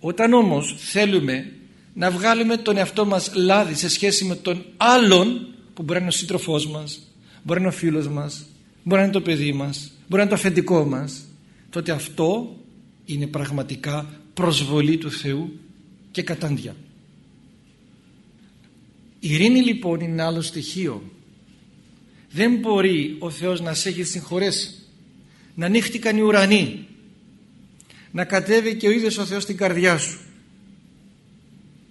Όταν όμως θέλουμε να βγάλουμε τον εαυτό μας λάδι σε σχέση με τον άλλον που μπορεί να είναι ο σύντροφός μας μπορεί να είναι ο φίλος μας, μπορεί να είναι το παιδί μας, μπορεί να είναι το αφεντικό μας, τότε αυτό είναι πραγματικά προσβολή του Θεού και κατάντια. Η ειρήνη λοιπόν είναι άλλο στοιχείο. Δεν μπορεί ο Θεός να σε έχει συγχωρέσει, να ανοίχτηκαν οι ουρανοί, να κατέβει και ο ίδιος ο Θεός στην καρδιά σου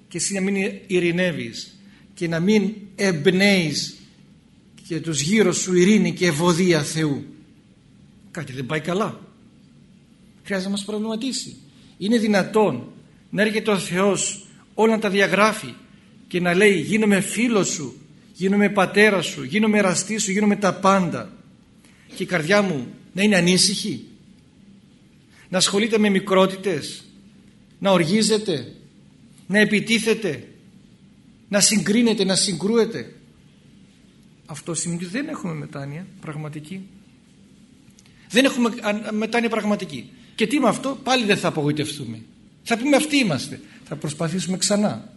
και εσύ να μην ειρηνεύεις και να μην εμπνέεις και τους γύρω σου ειρήνη και ευωδία Θεού. Κάτι δεν πάει καλά. Χρειάζεται να μας προβληματίσει. Είναι δυνατόν να έρχεται ο Θεός όλα να τα διαγράφει και να λέει γίνομαι φίλος σου, γίνομαι πατέρα σου, γίνομαι εραστής σου, γίνομαι τα πάντα και η καρδιά μου να είναι ανήσυχη να ασχολείται με μικρότητες να οργίζεται να επιτίθεται να συγκρίνεται, να συγκρούεται αυτό σημαίνει ότι δεν έχουμε μετάνοια πραγματική δεν έχουμε μετάνοια πραγματική. Και τι με αυτό; Πάλι δεν θα απογοητευτούμε. Θα πούμε αυτοί είμαστε. Θα προσπαθήσουμε ξανά.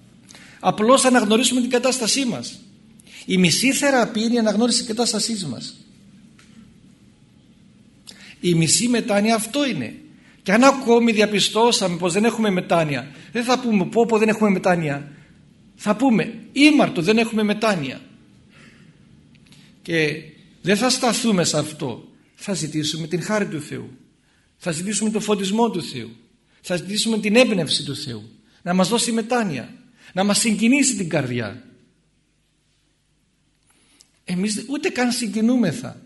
Απλώς θα αναγνωρίσουμε την κατάστασή μας. Η μισή θεραπεία είναι η αναγνώριση της κατάστασής μας. Η μισή μετάνοια αυτό είναι. Και αν ακόμη διαπιστώσαμε πως δεν έχουμε μετάνοια δεν θα πούμε πω πω δεν έχουμε μετάνοια. Θα πούμε ήμαρτο δεν έχουμε μετάνοια. Και δεν θα σταθούμε σε αυτό θα ζητήσουμε την χάρη του Θεού. Θα ζητήσουμε τον φωτισμό του Θεού. Θα ζητήσουμε την έμπνευση του Θεού. Να μας δώσει μετάνοια. Να μας συγκινήσει την καρδιά. Εμείς ούτε καν συγκινούμεθα.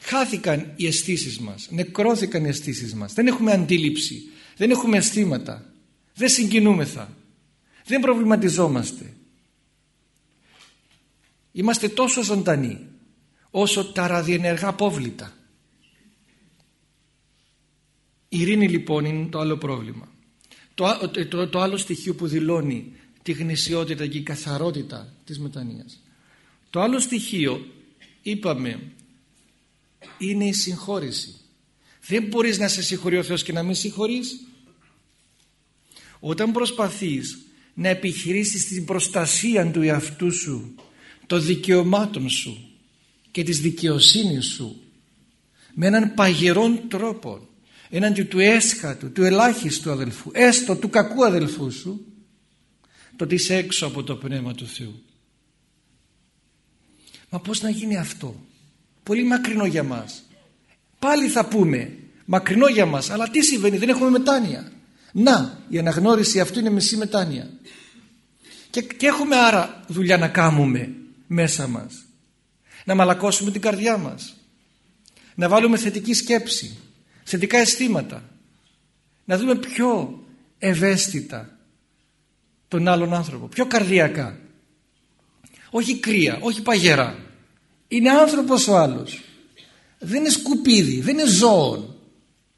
Χάθηκαν οι αισθήσεις μας. Νεκρώθηκαν οι αισθήσεις μας. Δεν έχουμε αντίληψη. Δεν έχουμε αισθήματα. Δεν συγκινούμεθα. Δεν προβληματιζόμαστε. Είμαστε τόσο ζωντανοί όσο τα ραδιενεργά απόβλητα. Η ειρήνη λοιπόν είναι το άλλο πρόβλημα. Το, το, το άλλο στοιχείο που δηλώνει τη γνησιότητα και η καθαρότητα της μετανοίας. Το άλλο στοιχείο είπαμε είναι η συγχώρηση. Δεν μπορείς να σε συγχωρεί ο Θεός και να μην συγχωρείς. Όταν προσπαθείς να επιχειρήσεις την προστασία του εαυτού σου των δικαιωμάτων σου και της δικαιοσύνης σου με έναν παγερόν τρόπο έναντι του έσχατου, του ελάχιστου αδελφού έστω του κακού αδελφού σου τότε είσαι έξω από το Πνεύμα του Θεού. Μα πως να γίνει αυτό; Πολύ μακρινό για μας. Πάλι θα πούμε μακρινό για μας αλλά τι συμβαίνει δεν έχουμε μετάνοια. Να η αναγνώριση αυτού είναι μισή μετάνοια. Και, και έχουμε άρα δουλειά να κάνουμε μέσα μας να μαλακώσουμε την καρδιά μας. Να βάλουμε θετική σκέψη θετικά αισθήματα. Να δούμε πιο ευαίσθητα τον άλλον άνθρωπο πιο καρδιακά. Όχι κρύα, όχι παγερά. Είναι άνθρωπος ο άλλος. Δεν είναι σκουπίδι, δεν είναι ζώο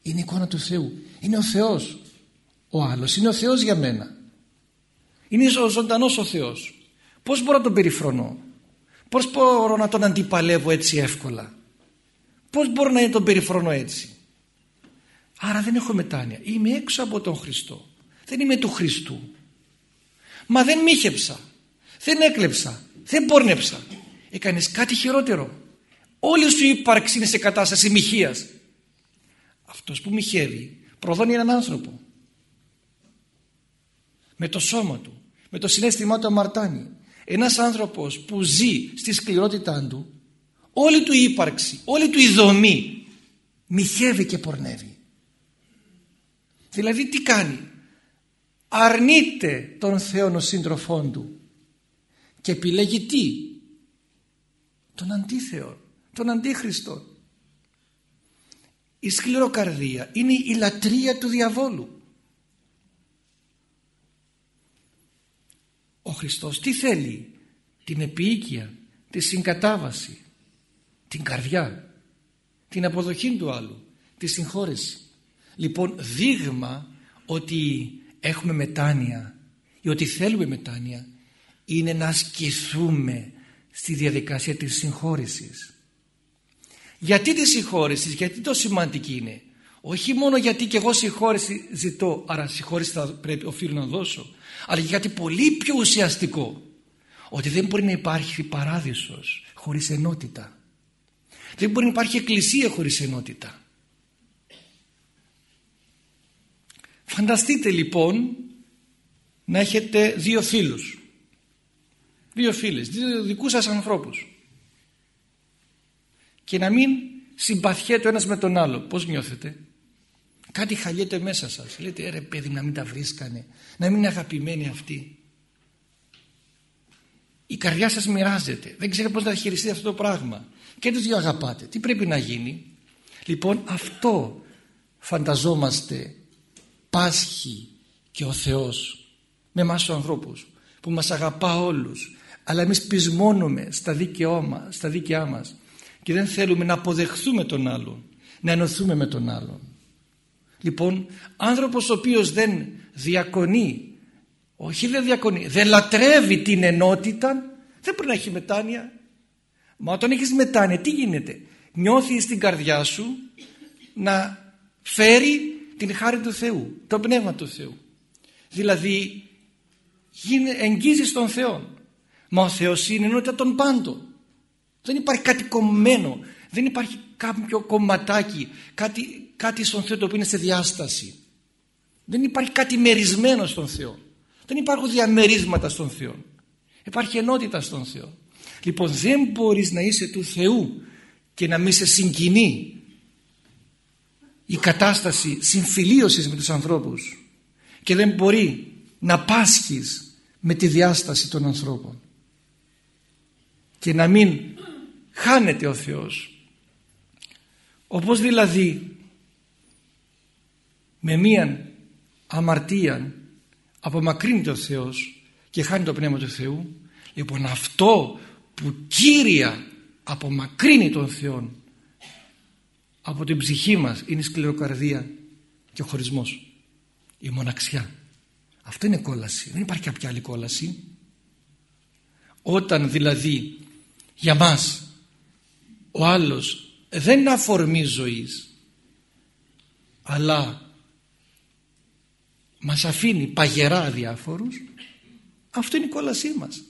είναι εικόνα του Θεού. Είναι ο Θεός ο άλλος. Είναι ο Θεός για μένα. Είναι ο ζωντανός ο Θεός. Πως μπορώ να τον περιφρονώ; Πως μπορώ να τον αντιπαλεύω έτσι εύκολα; Πως μπορώ να τον περιφρονώ έτσι; Άρα δεν έχω μετάνοια. Είμαι έξω από τον Χριστό. Δεν είμαι του Χριστού. Μα δεν μίχεψα δεν έκλεψα. Δεν πόρνεψα. Έκανες κάτι χειρότερο. Όλη σου η ύπαρξη είναι σε κατάσταση μοιχείας. Αυτός που μοιχεύει προδώνει έναν άνθρωπο. Με το σώμα του. Με το συνέστημά του αμαρτάνει ένας άνθρωπος που ζει στη σκληρότητά του όλη του η ύπαρξη όλη του η δομή μοιχεύει και πορνεύει. Δηλαδή τι κάνει; Αρνείται τον Θεό ο σύντροφόν του και επιλέγει τι; Τον αντίθεο τον αντίχριστο η σκληροκαρδία είναι η λατρεία του διαβόλου ο Χριστός τι θέλει; Την επίοικια τη συγκατάβαση την καρδιά την αποδοχή του άλλου τη συγχώρεση. Λοιπόν δείγμα ότι έχουμε μετάνοια ή ότι θέλουμε μετάνοια είναι να ασκηθούμε στη διαδικασία της συγχώρεσης. Γιατί της συγχώρεσης, γιατί το σημαντική είναι; Όχι μόνο γιατί και εγώ συγχώρεση ζητώ άρα συγχώρεση θα πρέπει οφείλω να δώσω αλλά και γιατί πολύ πιο ουσιαστικό ότι δεν μπορεί να υπάρχει παράδεισος χωρίς ενότητα. Δεν μπορεί να υπάρχει εκκλησία χωρίς ενότητα. Φανταστείτε λοιπόν να έχετε δύο φίλους. Δύο φίλες, δύο δικούς σας ανθρώπους. Και να μην συμπαθιέται ο ένας με τον άλλο. Πώς νιώθετε; Κάτι χαλιέται μέσα σας. Λέτε ρε παιδί να μην τα βρίσκανε. Να μην είναι αγαπημένοι αυτοί. Η καρδιά σας μοιράζεται. Δεν ξέρετε πώς να χειριστεί αυτό το πράγμα. Και τους δύο αγαπάτε. Τι πρέπει να γίνει; Λοιπόν αυτό φανταζόμαστε πάσχει και ο Θεός με εμάς τους ανθρώπους που μας αγαπά όλους αλλά εμείς πεισμώνουμε στα δίκαιά, στα δίκαιά μας και δεν θέλουμε να αποδεχθούμε τον άλλον να ενωθούμε με τον άλλον λοιπόν άνθρωπος ο οποίος δεν διακονεί όχι δεν διακονεί δεν λατρεύει την ενότητα δεν μπορεί να έχει μετάνοια. Μα όταν έχεις μετάνοια τι γίνεται; Νιώθει στην καρδιά σου να φέρει την χάρη του Θεού το πνεύμα του Θεού. Δηλαδή εγγύζεις τον Θεό μα ο Θεός είναι ενότητα των πάντων. Δεν υπάρχει κάτι κομμένο δεν υπάρχει κάποιο κομματάκι κάτι, κάτι στον Θεό το οποίο είναι σε διάσταση. Δεν υπάρχει κάτι μερισμένο στον Θεό. Δεν υπάρχουν διαμερίσματα στον Θεό. Υπάρχει ενότητα στον Θεό. Λοιπόν δεν μπορείς να είσαι του Θεού και να μην σε συγκινεί η κατάσταση συμφιλίωσης με τους ανθρώπους και δεν μπορεί να πάσχεις με τη διάσταση των ανθρώπων. Και να μην χάνεται ο Θεός. Όπως δηλαδή με μία αμαρτία απομακρύνει ο Θεός και χάνει το Πνεύμα του Θεού λοιπόν αυτό που κύρια απομακρύνει τον Θεό από την ψυχή μας είναι η σκληροκαρδία και ο χωρισμός η μοναξιά. Αυτό είναι κόλαση. Δεν υπάρχει κάποια άλλη κόλαση. Όταν δηλαδή για μας ο άλλος δεν είναι αφορμή ζωής αλλά μας αφήνει παγερά διάφορους αυτό είναι η κόλασή μας.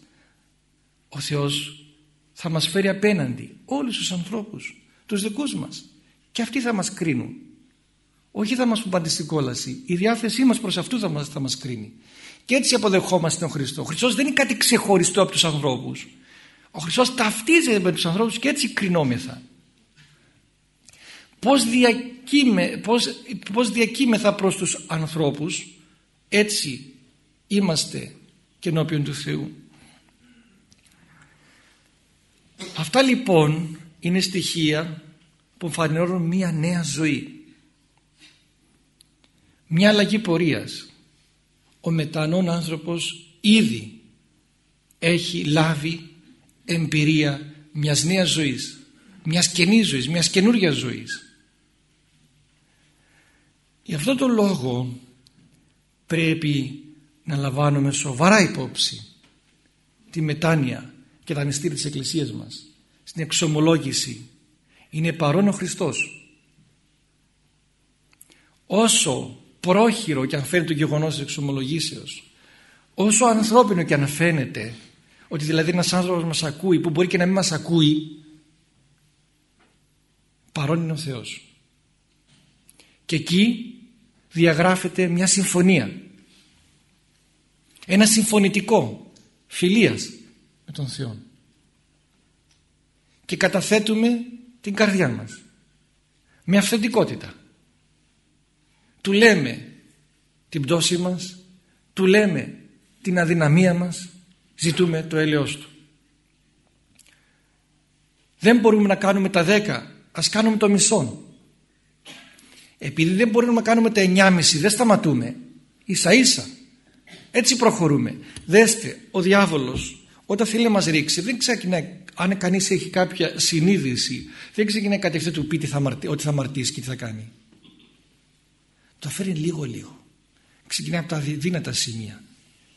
Ο Θεός θα μας φέρει απέναντι όλους τους ανθρώπους τους δικούς μας και αυτοί θα μας κρίνουν. Όχι θα μας πούν στην κόλαση η διάθεσή μας προς αυτού θα μας, θα μας κρίνει. Και έτσι αποδεχόμαστε τον Χριστό. Ο Χριστός δεν είναι κάτι ξεχωριστό από τους ανθρώπους. Ο Χριστός ταυτίζεται με τους ανθρώπους και έτσι κρινόμεθα. Πως, διακύμε, πως, πως διακύμεθα προς τους ανθρώπους έτσι είμαστε και ενώπιον του Θεού. Αυτά λοιπόν είναι στοιχεία που φανερώνουν μια νέα ζωή. Μια αλλαγή πορείας. Ο μετανόν άνθρωπος ήδη έχει λάβει εμπειρία μιας νέας ζωής μιας καινής ζωής, μιας καινούργιας ζωής. Γι' αυτό το λόγο πρέπει να λαμβάνουμε σοβαρά υπόψη τη μετάνοια και τα μυστήρια της Εκκλησίας μας. Στην εξομολόγηση είναι παρόν ο Χριστός. Όσο πρόχειρο και αν φαίνεται το γεγονός της εξομολογήσεως όσο ανθρώπινο και αν φαίνεται ότι δηλαδή ένας άνθρωπος μας ακούει που μπορεί και να μην μας ακούει παρόν είναι ο Θεός. Και εκεί διαγράφεται μια συμφωνία. Ένα συμφωνητικό φιλίας με τον Θεό. Και καταθέτουμε την καρδιά μας. Με αυθεντικότητα. Του λέμε την πτώση μας του λέμε την αδυναμία μας ζητούμε το έλεος του. Δεν μπορούμε να κάνουμε τα δέκα ας κάνουμε το μισό επειδή δεν μπορούμε να κάνουμε τα εννιάμιση δεν σταματούμε. Ίσα ίσα. Έτσι προχωρούμε. Δέστε ο διάβολος όταν θέλει να μας ρίξει δεν ξεκινάει. Αν κανείς έχει κάποια συνείδηση δεν ξεκινάει κατευθείαν του πει θα ότι θα αμαρτήσει και τι θα κάνει. Το φέρνει λίγο λίγο. Ξεκινάει από τα δύνατα σημεία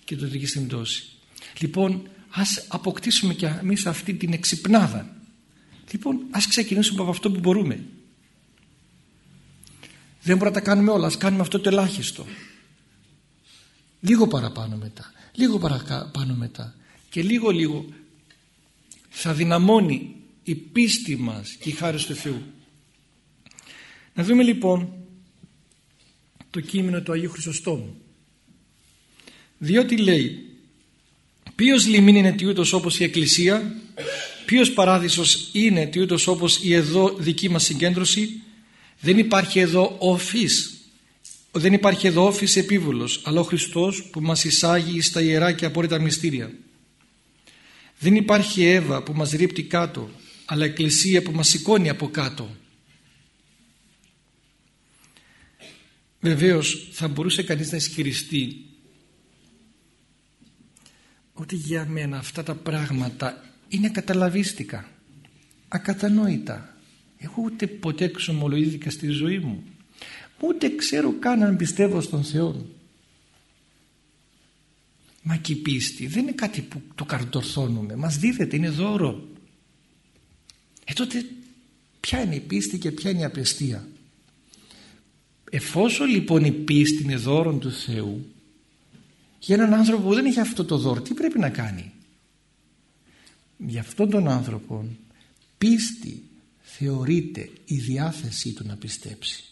και το οδηγεί στην πτώση λοιπόν ας αποκτήσουμε και εμείς αυτή την εξυπνάδα. Λοιπόν ας ξεκινήσουμε από αυτό που μπορούμε δεν μπορούμε να τα κάνουμε όλα ας κάνουμε αυτό το ελάχιστο λίγο παραπάνω μετά λίγο παραπάνω μετά και λίγο λίγο θα δυναμώνει η πίστη μας και η χάρη του Θεού. Να δούμε λοιπόν το κείμενο του Αγίου Χρυσοστόμου. Διότι λέει ποιος λιμήν είναι τιούτος όπως η Εκκλησία ποιος παράδεισος είναι τιούτος όπως η εδώ δική μας συγκέντρωση δεν υπάρχει εδώ όφης. Δεν υπάρχει εδώ όφης επίβολος αλλά ο Χριστός που μας εισάγει στα ιερά και απόρριτα μυστήρια. Δεν υπάρχει Εύα που μας ρίπτει κάτω αλλά Εκκλησία που μας σηκώνει από κάτω. Βεβαίως θα μπορούσε κανείς να ισχυριστεί ότι για μένα αυτά τα πράγματα είναι καταλαβίστικα, ακατανόητα. Εγώ ούτε ποτέ εξομολογήθηκα στη ζωή μου. Ούτε ξέρω καν αν πιστεύω στον Θεό. Μα και η πίστη δεν είναι κάτι που το καρδορθώνουμε. Μας δίδεται, είναι δώρο. Ε τότε ποια είναι η πίστη και ποια είναι η απαιστία. Εφόσον λοιπόν η πίστη είναι δώρο του Θεού για έναν άνθρωπο που δεν έχει αυτό το δώρο τι πρέπει να κάνει; Για αυτόν τον άνθρωπο πίστη θεωρείται η διάθεσή του να πιστέψει.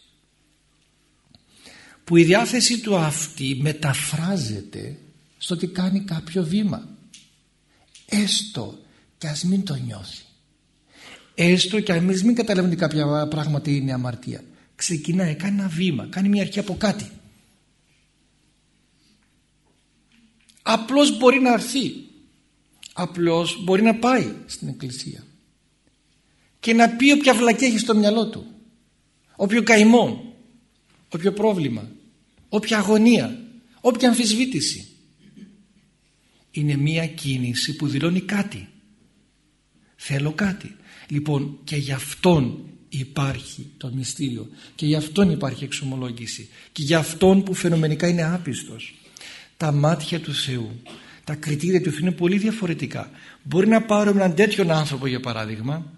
Που η διάθεση του αυτή μεταφράζεται στο ότι κάνει κάποιο βήμα. Έστω και ας μην το νιώθει. Έστω και εμείς μην καταλαβαίνουμε κάποια πράγματα είναι αμαρτία ξεκινάει, κάνει ένα βήμα, κάνει μια αρχή από κάτι. Απλώς μπορεί να έρθει. Απλώς μπορεί να πάει στην εκκλησία. Και να πει όποια βλακή έχει στο μυαλό του. Όποιο καημό. Όποιο πρόβλημα. Όποια αγωνία. Όποια αμφισβήτηση. Είναι μια κίνηση που δηλώνει κάτι. Θέλω κάτι. Λοιπόν και γι' αυτόν υπάρχει το μυστήριο και γι' αυτόν υπάρχει εξομολόγηση και γι' αυτόν που φαινομενικά είναι άπιστος τα μάτια του Θεού τα κριτήρια του Θεού είναι πολύ διαφορετικά μπορεί να πάρουμε έναν τέτοιον άνθρωπο για παράδειγμα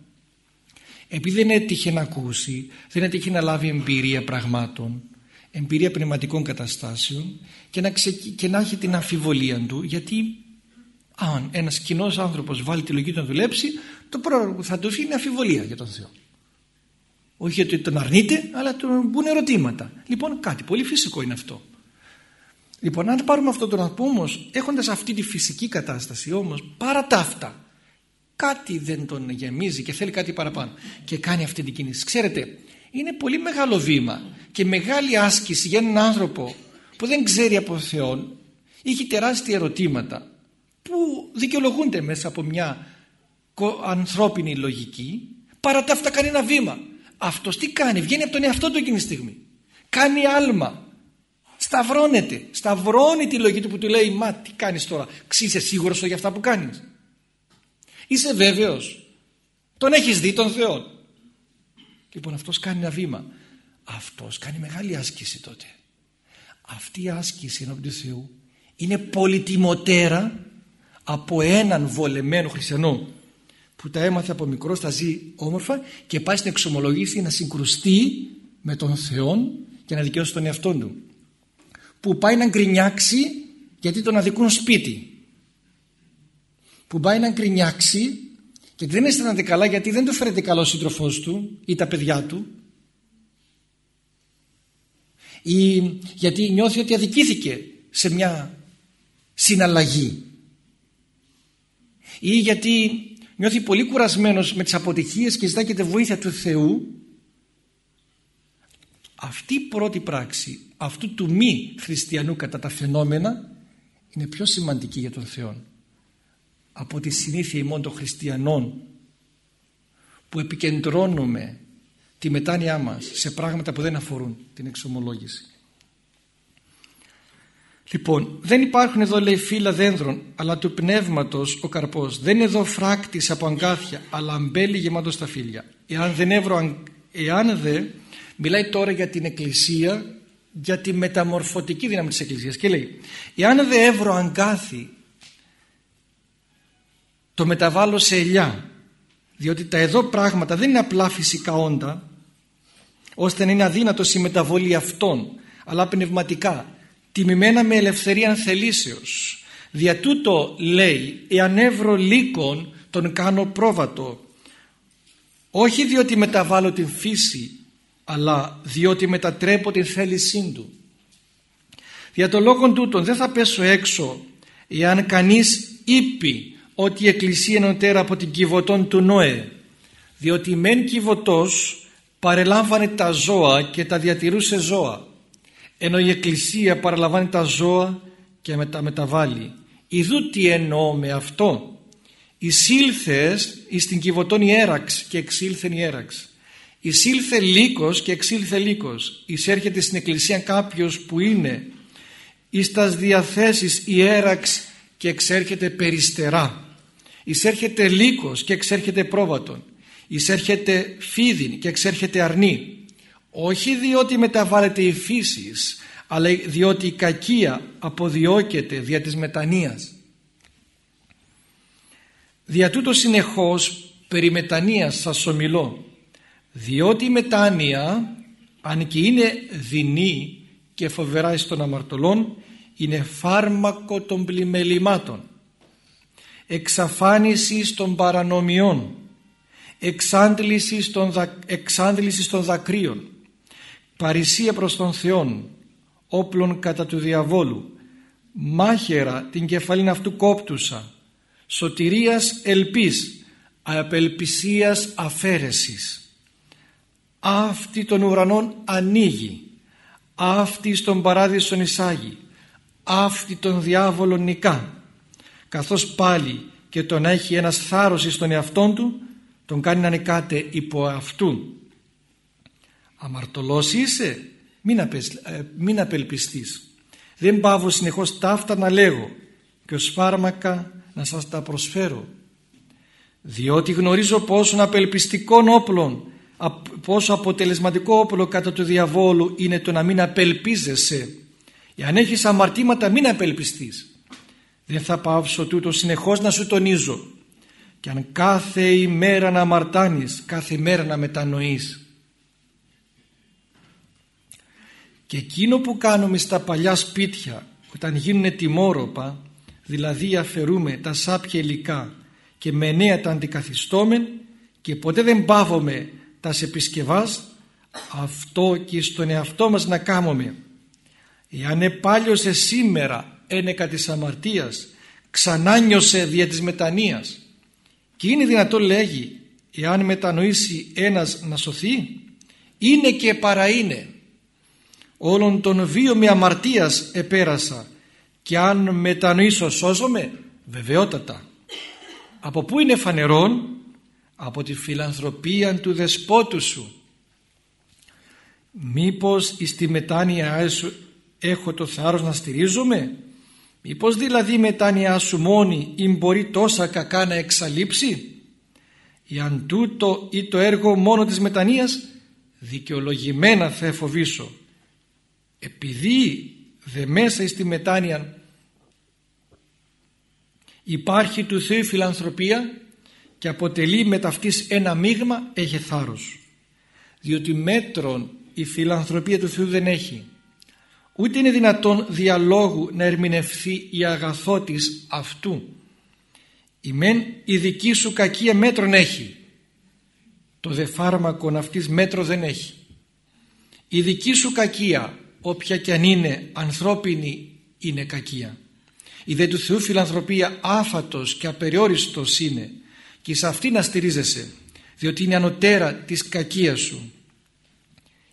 επειδή δεν έτυχε να ακούσει δεν έτυχε να λάβει εμπειρία πραγμάτων εμπειρία πνευματικών καταστάσεων και να, και να έχει την αμφιβολία του γιατί αν ένας κοινός άνθρωπος βάλει τη λογική του να δουλέψει το πρώτο που θα του είναι αμφιβολία για τον Θεό όχι γιατί τον αρνείται, αλλά τον μπουν ερωτήματα. Λοιπόν, κάτι πολύ φυσικό είναι αυτό. Λοιπόν, αν πάρουμε αυτό τον άνθρωπο όμως, έχοντας αυτή τη φυσική κατάσταση όμως, παρά τα αυτά, κάτι δεν τον γεμίζει και θέλει κάτι παραπάνω και κάνει αυτή την κίνηση. Ξέρετε, είναι πολύ μεγάλο βήμα και μεγάλη άσκηση για έναν άνθρωπο που δεν ξέρει από Θεόν, έχει τεράστια ερωτήματα που δικαιολογούνται μέσα από μια ανθρώπινη λογική, παρά τα αυτά κάνει ένα βήμα αυτός τι κάνει, βγαίνει από τον εαυτό του εκείνη τη στιγμή. Κάνει άλμα. Σταυρώνεται. Σταυρώνει τη λογική του που του λέει Μα τι κάνεις τώρα, ξύσε σίγουρος για αυτά που κάνεις. Είσαι βέβαιος. Τον έχεις δει τον Θεό. Λοιπόν αυτός κάνει ένα βήμα. Αυτός κάνει μεγάλη άσκηση τότε. Αυτή η άσκηση ενώπιν του Θεού είναι πολυτιμωτέρα από έναν βολεμένο χριστιανό που τα έμαθε από μικρός, τα ζει όμορφα και πάει στην εξομολογήση να συγκρουστεί με τον Θεό και να δικαιώσει τον εαυτό του. Που πάει να γκρινιάξει γιατί τον αδικούν σπίτι. Που πάει να γκρινιάξει και δεν αισθάνεται καλά γιατί δεν του φέρεται καλό ο σύντροφός του ή τα παιδιά του. Ή γιατί νιώθει ότι αδικήθηκε σε μια συναλλαγή. Ή γιατί νιώθει πολύ κουρασμένος με τις αποτυχίες και ζητάει και τη βοήθεια του Θεού. Αυτή η πρώτη πράξη αυτού του μη χριστιανού κατά τα φαινόμενα είναι πιο σημαντική για τον Θεό από τη συνήθεια ημών των χριστιανών που επικεντρώνουμε τη μετάνοιά μας σε πράγματα που δεν αφορούν την εξομολόγηση. Λοιπόν, δεν υπάρχουν εδώ λέει φύλλα δένδρων, αλλά του πνεύματος ο καρπός. Δεν είναι εδώ φράκτης από αγκάθια, αλλά αμπέλι γεμάτος στα φύλλα. Εάν δεν, έβρω, εάν δε, μιλάει τώρα για την εκκλησία, για τη μεταμορφωτική δύναμη της εκκλησίας και λέει, εάν δεν έβρω αγκάθι, το μεταβάλλω σε ελιά, διότι τα εδώ πράγματα δεν είναι απλά φυσικά όντα, ώστε να είναι αδύνατο η μεταβολή αυτών, αλλά πνευματικά τιμημένα με ελευθερία θελήσεως Δια τούτο λέει εάν έβρω λύκον τον κάνω πρόβατο όχι διότι μεταβάλλω την φύση αλλά διότι μετατρέπω την θέλησή του. Για το λόγο τούτον δεν θα πέσω έξω εάν κανείς είπε ότι η Εκκλησία είναι νοτέρα από την κυβωτών του Νόε διότι μεν κυβωτός παρελάμβανε τα ζώα και τα διατηρούσε ζώα ενώ η Εκκλησία παραλαμβάνει τα ζώα και τα μεταβάλλει. Ιδού τι εννοώ με αυτό. Εισήλθες εις την κυβωτών ιέραξ και εξήλθεν ιέραξ. Εισήλθε λύκος και εξήλθε λύκος. Εισέρχεται στην εκκλησία κάποιος που είναι εις τας διαθέσεις ιέραξ και εξέρχεται περιστερά. Εισέρχεται λύκος και εξέρχεται πρόβατον. Εισέρχεται φίδιν και εξέρχεται αρνή. Όχι διότι μεταβάλλεται η φύσης αλλά διότι η κακία αποδιώκεται δια της μετανοίας. Δια τούτο συνεχώς περί μετανοίας σας ομιλώ διότι η μετάνοια αν και είναι δεινή και φοβερά εις των αμαρτωλών είναι φάρμακο των πλημελημάτων εξαφάνισης των παρανομιών εξάντλησης των, δα... των δακρύων παρησία προς τον Θεόν όπλων κατά του διαβόλου μάχαιρα την κεφαλήν αυτού κόπτουσα σωτηρίας ελπής απελπισίας αφαίρεσης. Αυτή των ουρανών ανοίγει αυτή στον παράδεισον εισάγει αυτή των διάβολων νικά καθώς πάλι και τον έχει ένας θάρρος στον εαυτόν του τον κάνει να νικάται υπό αυτού αμαρτωλός είσαι μην, απεσ, ε, μην απελπιστείς. Δεν πάω συνεχώς ταύτα να λέγω και ως φάρμακα να σας τα προσφέρω. Διότι γνωρίζω πόσο απελπιστικών όπλων πόσο αποτελεσματικό όπλο κατά του διαβόλου είναι το να μην απελπίζεσαι. Εάν έχεις αμαρτήματα μην απελπιστείς δεν θα πάψω τούτο. Συνεχώς να σου τονίζω. Και αν κάθε ημέρα να αμαρτάνεις κάθε ημέρα να μετανοείς. Και εκείνο που κάνουμε στα παλιά σπίτια όταν γίνουν τιμόροπα δηλαδή αφαιρούμε τα σάπια υλικά και με νέα τα αντικαθιστώμεν και ποτέ δεν πάβουμε τα σε επισκευάς αυτό και στον εαυτό μας να κάνουμε εάν επάλιωσε σήμερα ένεκα της αμαρτίας ξανάνιωσε δια της μετανοίας. Και είναι δυνατό λέγει εάν μετανοήσει ένας να σωθεί είναι και παρά είναι. Όλων των βίο με αμαρτίας επέρασα και αν μετανοήσω σώζομαι βεβαιότατα από πού είναι φανερόν; Από τη φιλανθρωπία του δεσπότου σου. Μήπως εις τη μετάνοια σου έχω το θάρρος να στηρίζομαι; Μήπως δηλαδή η μετάνοια σου μόνη ή μπορεί τόσα κακά να εξαλείψει; Εάν τούτο ή το έργο μόνο της μετανοίας δικαιολογημένα θα εφοβήσω. Επειδή δε μέσα στη μετάνοια υπάρχει του Θεού φιλανθρωπία και αποτελεί με ταυτής ένα μείγμα έχει θάρρος. Διότι μέτρον η φιλανθρωπία του Θεού δεν έχει ούτε είναι δυνατόν διαλόγου να ερμηνευθεί η αγαθότης αυτού. Η μεν η δική σου κακία μέτρον έχει. Το δε φάρμακον αυτής μέτρο δεν έχει. Η δική σου κακία όποια και αν είναι ανθρώπινη είναι κακία. Η δε του Θεού φιλανθρωπία άφατος και απεριόριστος είναι και σε αυτή να στηρίζεσαι διότι είναι ανωτέρα της κακίας σου.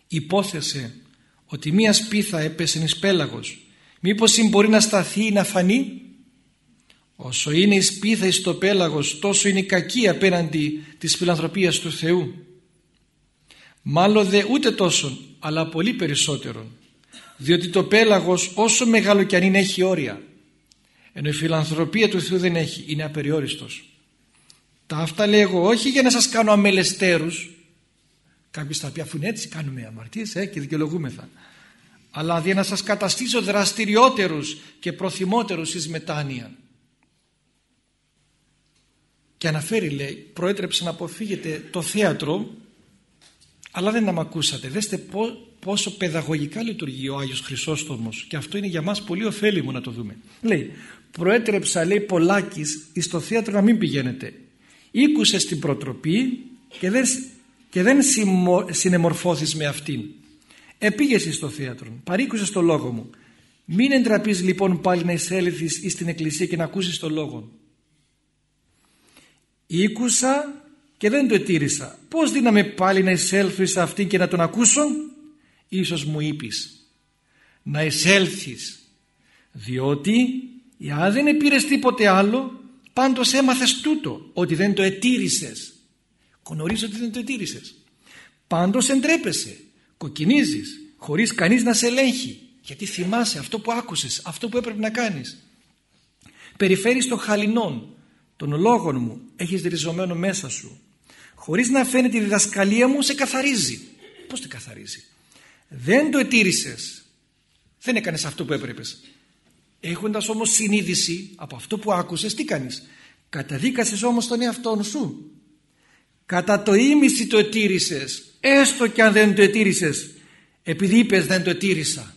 Υπόθεσε ότι μία σπίθα έπεσε εις πέλαγος. Μήπως μπορεί να σταθεί ή να φανεί; Όσο είναι η σπίθα εις το πέλαγος τόσο είναι η κακία απέναντι της φιλανθρωπίας του Θεού. Μάλλον δε ούτε τόσο αλλά πολύ περισσότερο διότι το πέλαγος όσο μεγάλο κι αν είναι έχει όρια. Ενώ η φιλανθρωπία του Θεού δεν έχει είναι απεριόριστος. Τα αυτά λέγω όχι για να σας κάνω αμελεστέρους κάποιοι θα πει αφού είναι έτσι κάνουμε αμαρτίες ε, και δικαιολογούμεθα αλλά για να σας καταστήσω δραστηριότερους και προθυμότερους εις μετάνοια και αναφέρει λέει προέτρεψε να αποφύγετε το θέατρο αλλά δεν να ακούσατε. Δέστε πόσο παιδαγωγικά λειτουργεί ο Άγιος Χρυσόστομος και αυτό είναι για μας πολύ ωφέλιμο να το δούμε. Λέει, προέτρεψα λέει πολλάκις εις το θέατρο να μην πηγαίνετε. Ήκουσε στην προτροπή και δεν, και δεν συνεμορφώθης με αυτήν. Επήγεσαι στο θέατρο, παρήκουσες το λόγο μου. Μην εντραπείς λοιπόν πάλι να εισέλθεις στην εκκλησία και να ακούσεις το λόγο. Ήκουσα και δεν το ετήρησα. Πώς δίναμε πάλι να εισέλθω σε αυτήν και να τον ακούσω; Ίσως μου είπεις να εισέλθεις διότι αν δεν επήρες τίποτε άλλο πάντως έμαθες τούτο ότι δεν το ετήρησες. Γνωρίζω ότι δεν το ετήρησες. Πάντως εντρέπεσαι, κοκκινίζεις χωρίς κανείς να σε ελέγχει γιατί θυμάσαι αυτό που άκουσες, αυτό που έπρεπε να κάνεις. Περιφέρεις το χαλινόν, των λόγων μου, έχεις ριζωμένο μέσα σου. Χωρίς να φαίνεται η διδασκαλία μου, σε καθαρίζει. Πώς te καθαρίζει; Δεν το ετήρησες. Δεν έκανες αυτό που έπρεπες. Έχοντας όμως συνείδηση από αυτό που άκουσες, τι κάνεις; Καταδίκασες όμως τον εαυτό σου. Κατά το ίμιση το ετήρησες, έστω και αν δεν το ετήρησες, επειδή είπες δεν το ετήρησα.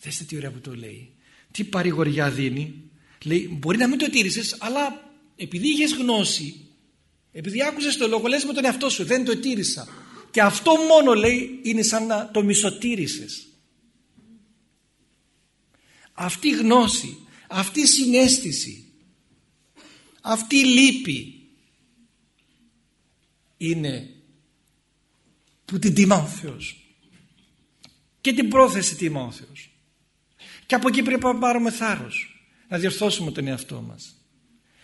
Δέστε τι ωραία που το λέει. Τι παρηγοριά δίνει. Λέει μπορεί να μην το ετήρησες αλλά επειδή είχες γνώση επειδή άκουσες το λόγο λες με τον εαυτό σου δεν το ετήρησα. Και αυτό μόνο λέει είναι σαν να το μισοτήρησες. Αυτή η γνώση, αυτή η συνέστηση, αυτή η λύπη είναι που την τιμά ο Θεός. Και την πρόθεση τιμά ο Θεός. Και από εκεί πρέπει να πάρουμε θάρρος. Να διορθώσουμε τον εαυτό μας.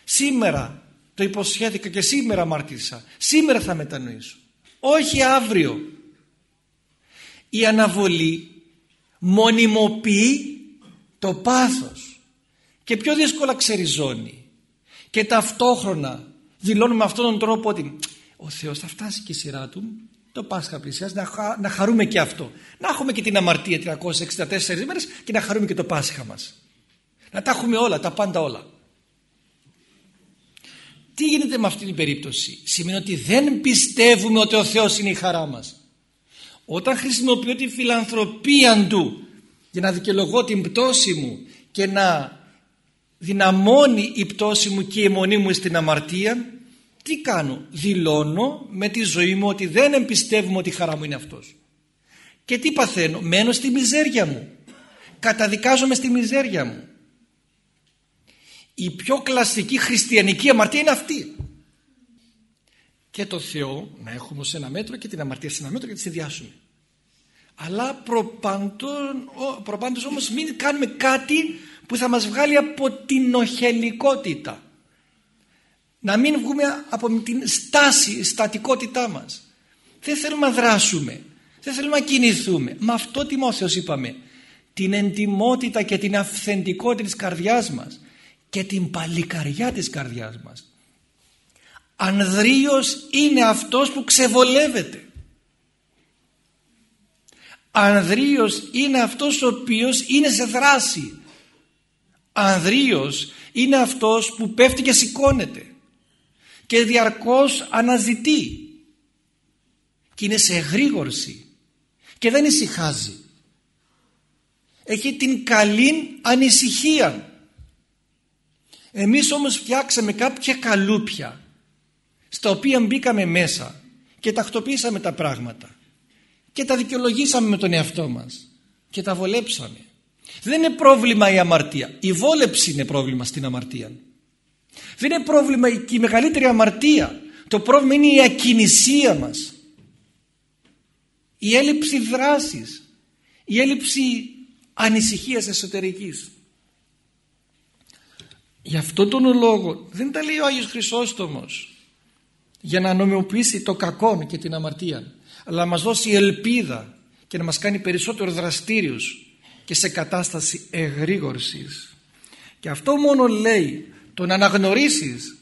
Σήμερα το υποσχέθηκα και σήμερα μάρτυσα. Σήμερα θα μετανοήσω. Όχι αύριο. Η αναβολή μονιμοποιεί το πάθος και πιο δύσκολα ξεριζώνει. Και ταυτόχρονα δηλώνουμε αυτόν τον τρόπο ότι ο Θεός θα φτάσει και η σειρά του το Πάσχα πλησιάζει να, να χαρούμε και αυτό. Να έχουμε και την αμαρτία 364 ημέρες και να χαρούμε και το Πάσχα μας. Να τα έχουμε όλα, τα πάντα όλα. Τι γίνεται με αυτή την περίπτωση; Σημαίνει ότι δεν πιστεύουμε ότι ο Θεός είναι η χαρά μας. Όταν χρησιμοποιώ τη φιλανθρωπία Του για να δικαιολογώ την πτώση μου και να δυναμώνει η πτώση μου και η αιμονή μου στην αμαρτία τι κάνω; Δηλώνω με τη ζωή μου ότι δεν εμπιστεύουμε ότι η χαρά μου είναι αυτός. Και τι παθαίνω; Μένω στη μιζέρια μου. Καταδικάζομαι στη μιζέρια μου. Η πιο κλασική χριστιανική αμαρτία είναι αυτή. Και το Θεό να έχουμε σε ένα μέτρο και την αμαρτία σε ένα μέτρο και τη συνδυάσουμε. Αλλά προπάντως όμως μην κάνουμε κάτι που θα μας βγάλει από την οχελικότητα να μην βγούμε από την στάση, στατικότητά μας. Δεν θέλουμε να δράσουμε, δεν θέλουμε να κινηθούμε. Με αυτό Τιμόθεος είπαμε, την εντιμότητα και την αυθεντικότητα της καρδιάς μας και την παλικαριά της καρδιάς μας. Ανδρείος είναι αυτός που ξεβολεύεται. Ανδρείος είναι αυτός ο οποίος είναι σε δράση. Ανδρείος είναι αυτός που πέφτει και σηκώνεται και διαρκώς αναζητεί. Και είναι σε εγρήγορση. Και δεν ησυχάζει. Έχει την καλή ανησυχία. Εμείς όμως φτιάξαμε κάποια καλούπια στα οποία μπήκαμε μέσα και τακτοποίησαμε τα πράγματα. Και τα δικαιολογήσαμε με τον εαυτό μας. Και τα βολέψαμε. Δεν είναι πρόβλημα η αμαρτία. Η βόλεψη είναι πρόβλημα στην αμαρτία δεν είναι πρόβλημα και η μεγαλύτερη αμαρτία. Το πρόβλημα είναι η ακινησία μας. Η έλλειψη δράσης. Η έλλειψη ανησυχίας εσωτερικής. Γι' αυτό τον λόγο δεν τα λέει ο Άγιος Χρυσόστομος για να νομιμοποιήσει το κακό και την αμαρτία αλλά να μας δώσει ελπίδα και να μας κάνει περισσότερο δραστήριους και σε κατάσταση εγρήγορσης. Και αυτό μόνο λέει το να αναγνωρίσεις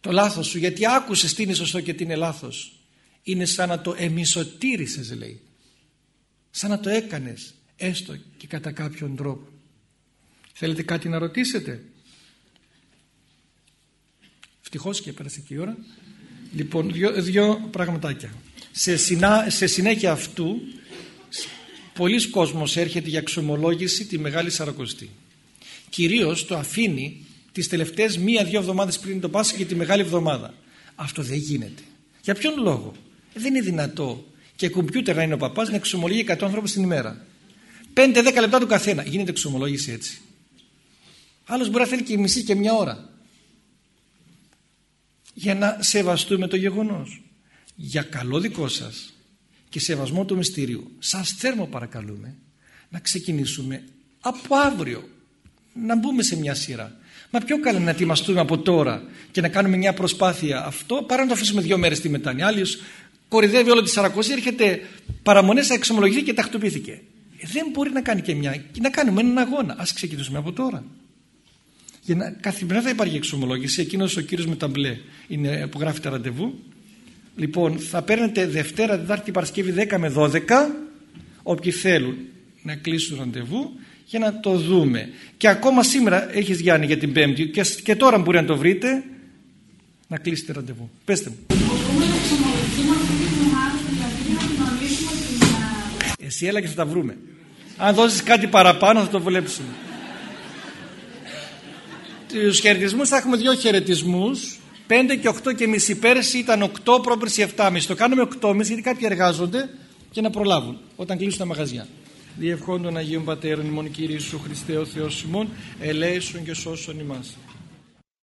το λάθος σου γιατί άκουσες τι είναι σωστό και τι είναι λάθος είναι σαν να το εμισοτήρησες λέει σαν να το έκανες έστω και κατά κάποιον τρόπο θέλετε κάτι να ρωτήσετε; Ευτυχώς και πέρασε και η ώρα Λοιπόν, δύο, δύο πραγματάκια. Σε, συνά, σε συνέχεια αυτού, πολλοί κόσμος έρχεται για εξομολόγηση τη Μεγάλη Σαρακοστή. Κυρίως το αφήνει τις τελευταίες μία-δύο εβδομάδες πριν το Πάσχα και τη Μεγάλη Εβδομάδα. Αυτό δεν γίνεται. Για ποιον λόγο; Δεν είναι δυνατό και κομπιούτερ να είναι ο παπάς να εξομολογεί 100 ανθρώπους την ημέρα. 5-10 λεπτά του καθένα. Γίνεται εξομολόγηση έτσι. Άλλος μπορεί να θέλει και μισή και μια ώρα. Για να σεβαστούμε το γεγονός. Για καλό δικό σας και σεβασμό του μυστηρίου. Σας θέρμο παρακαλούμε να ξεκινήσουμε από αύριο. Να μπούμε σε μια σειρά. Μα πιο καλά να ετοιμαστούμε από τώρα και να κάνουμε μια προσπάθεια αυτό παρά να το αφήσουμε δύο μέρες στη μετάνοια. Άλλος κορυδεύει όλο της Σαρακοστή, έρχεται παραμονές, εξομολογηθεί και τακτοποιήθηκε. Ε, δεν μπορεί να κάνει και μια. Και να κάνουμε έναν αγώνα. Α ξεκινήσουμε από τώρα. Για να, καθημερινά θα υπάρχει εξομολόγηση. Εκείνος ο κύριος με τα μπλε είναι, που γράφει τα ραντεβού. Λοιπόν, θα παίρνετε Δευτέρα, Δετάρτη, Παρασκευή 10 με 12. Όποιοι θέλουν να κλείσουν ραντεβού για να το δούμε. Και ακόμα σήμερα έχεις Γιάννη για την Πέμπτη και, και τώρα μπορεί να το βρείτε να κλείσετε ραντεβού. Πέστε μου. Εσύ έλα και θα τα βρούμε. Αν δώσεις κάτι παραπάνω θα το βλέψουμε. Τους χαιρετισμούς θα έχουμε δύο χαιρετισμούς. 5 και 8 και μισή. Πέρσι ήταν 8, πρόπερσι 7,5. Το κάνουμε 8,5 γιατί κάποιοι εργάζονται και να προλάβουν όταν κλείσουν τα μαγαζιά. Διευχών των Αγίων Πατέρων ημών Κύριε Ιησού Χριστέ ο Θεός ημών ελέησον και σώσον ημάς.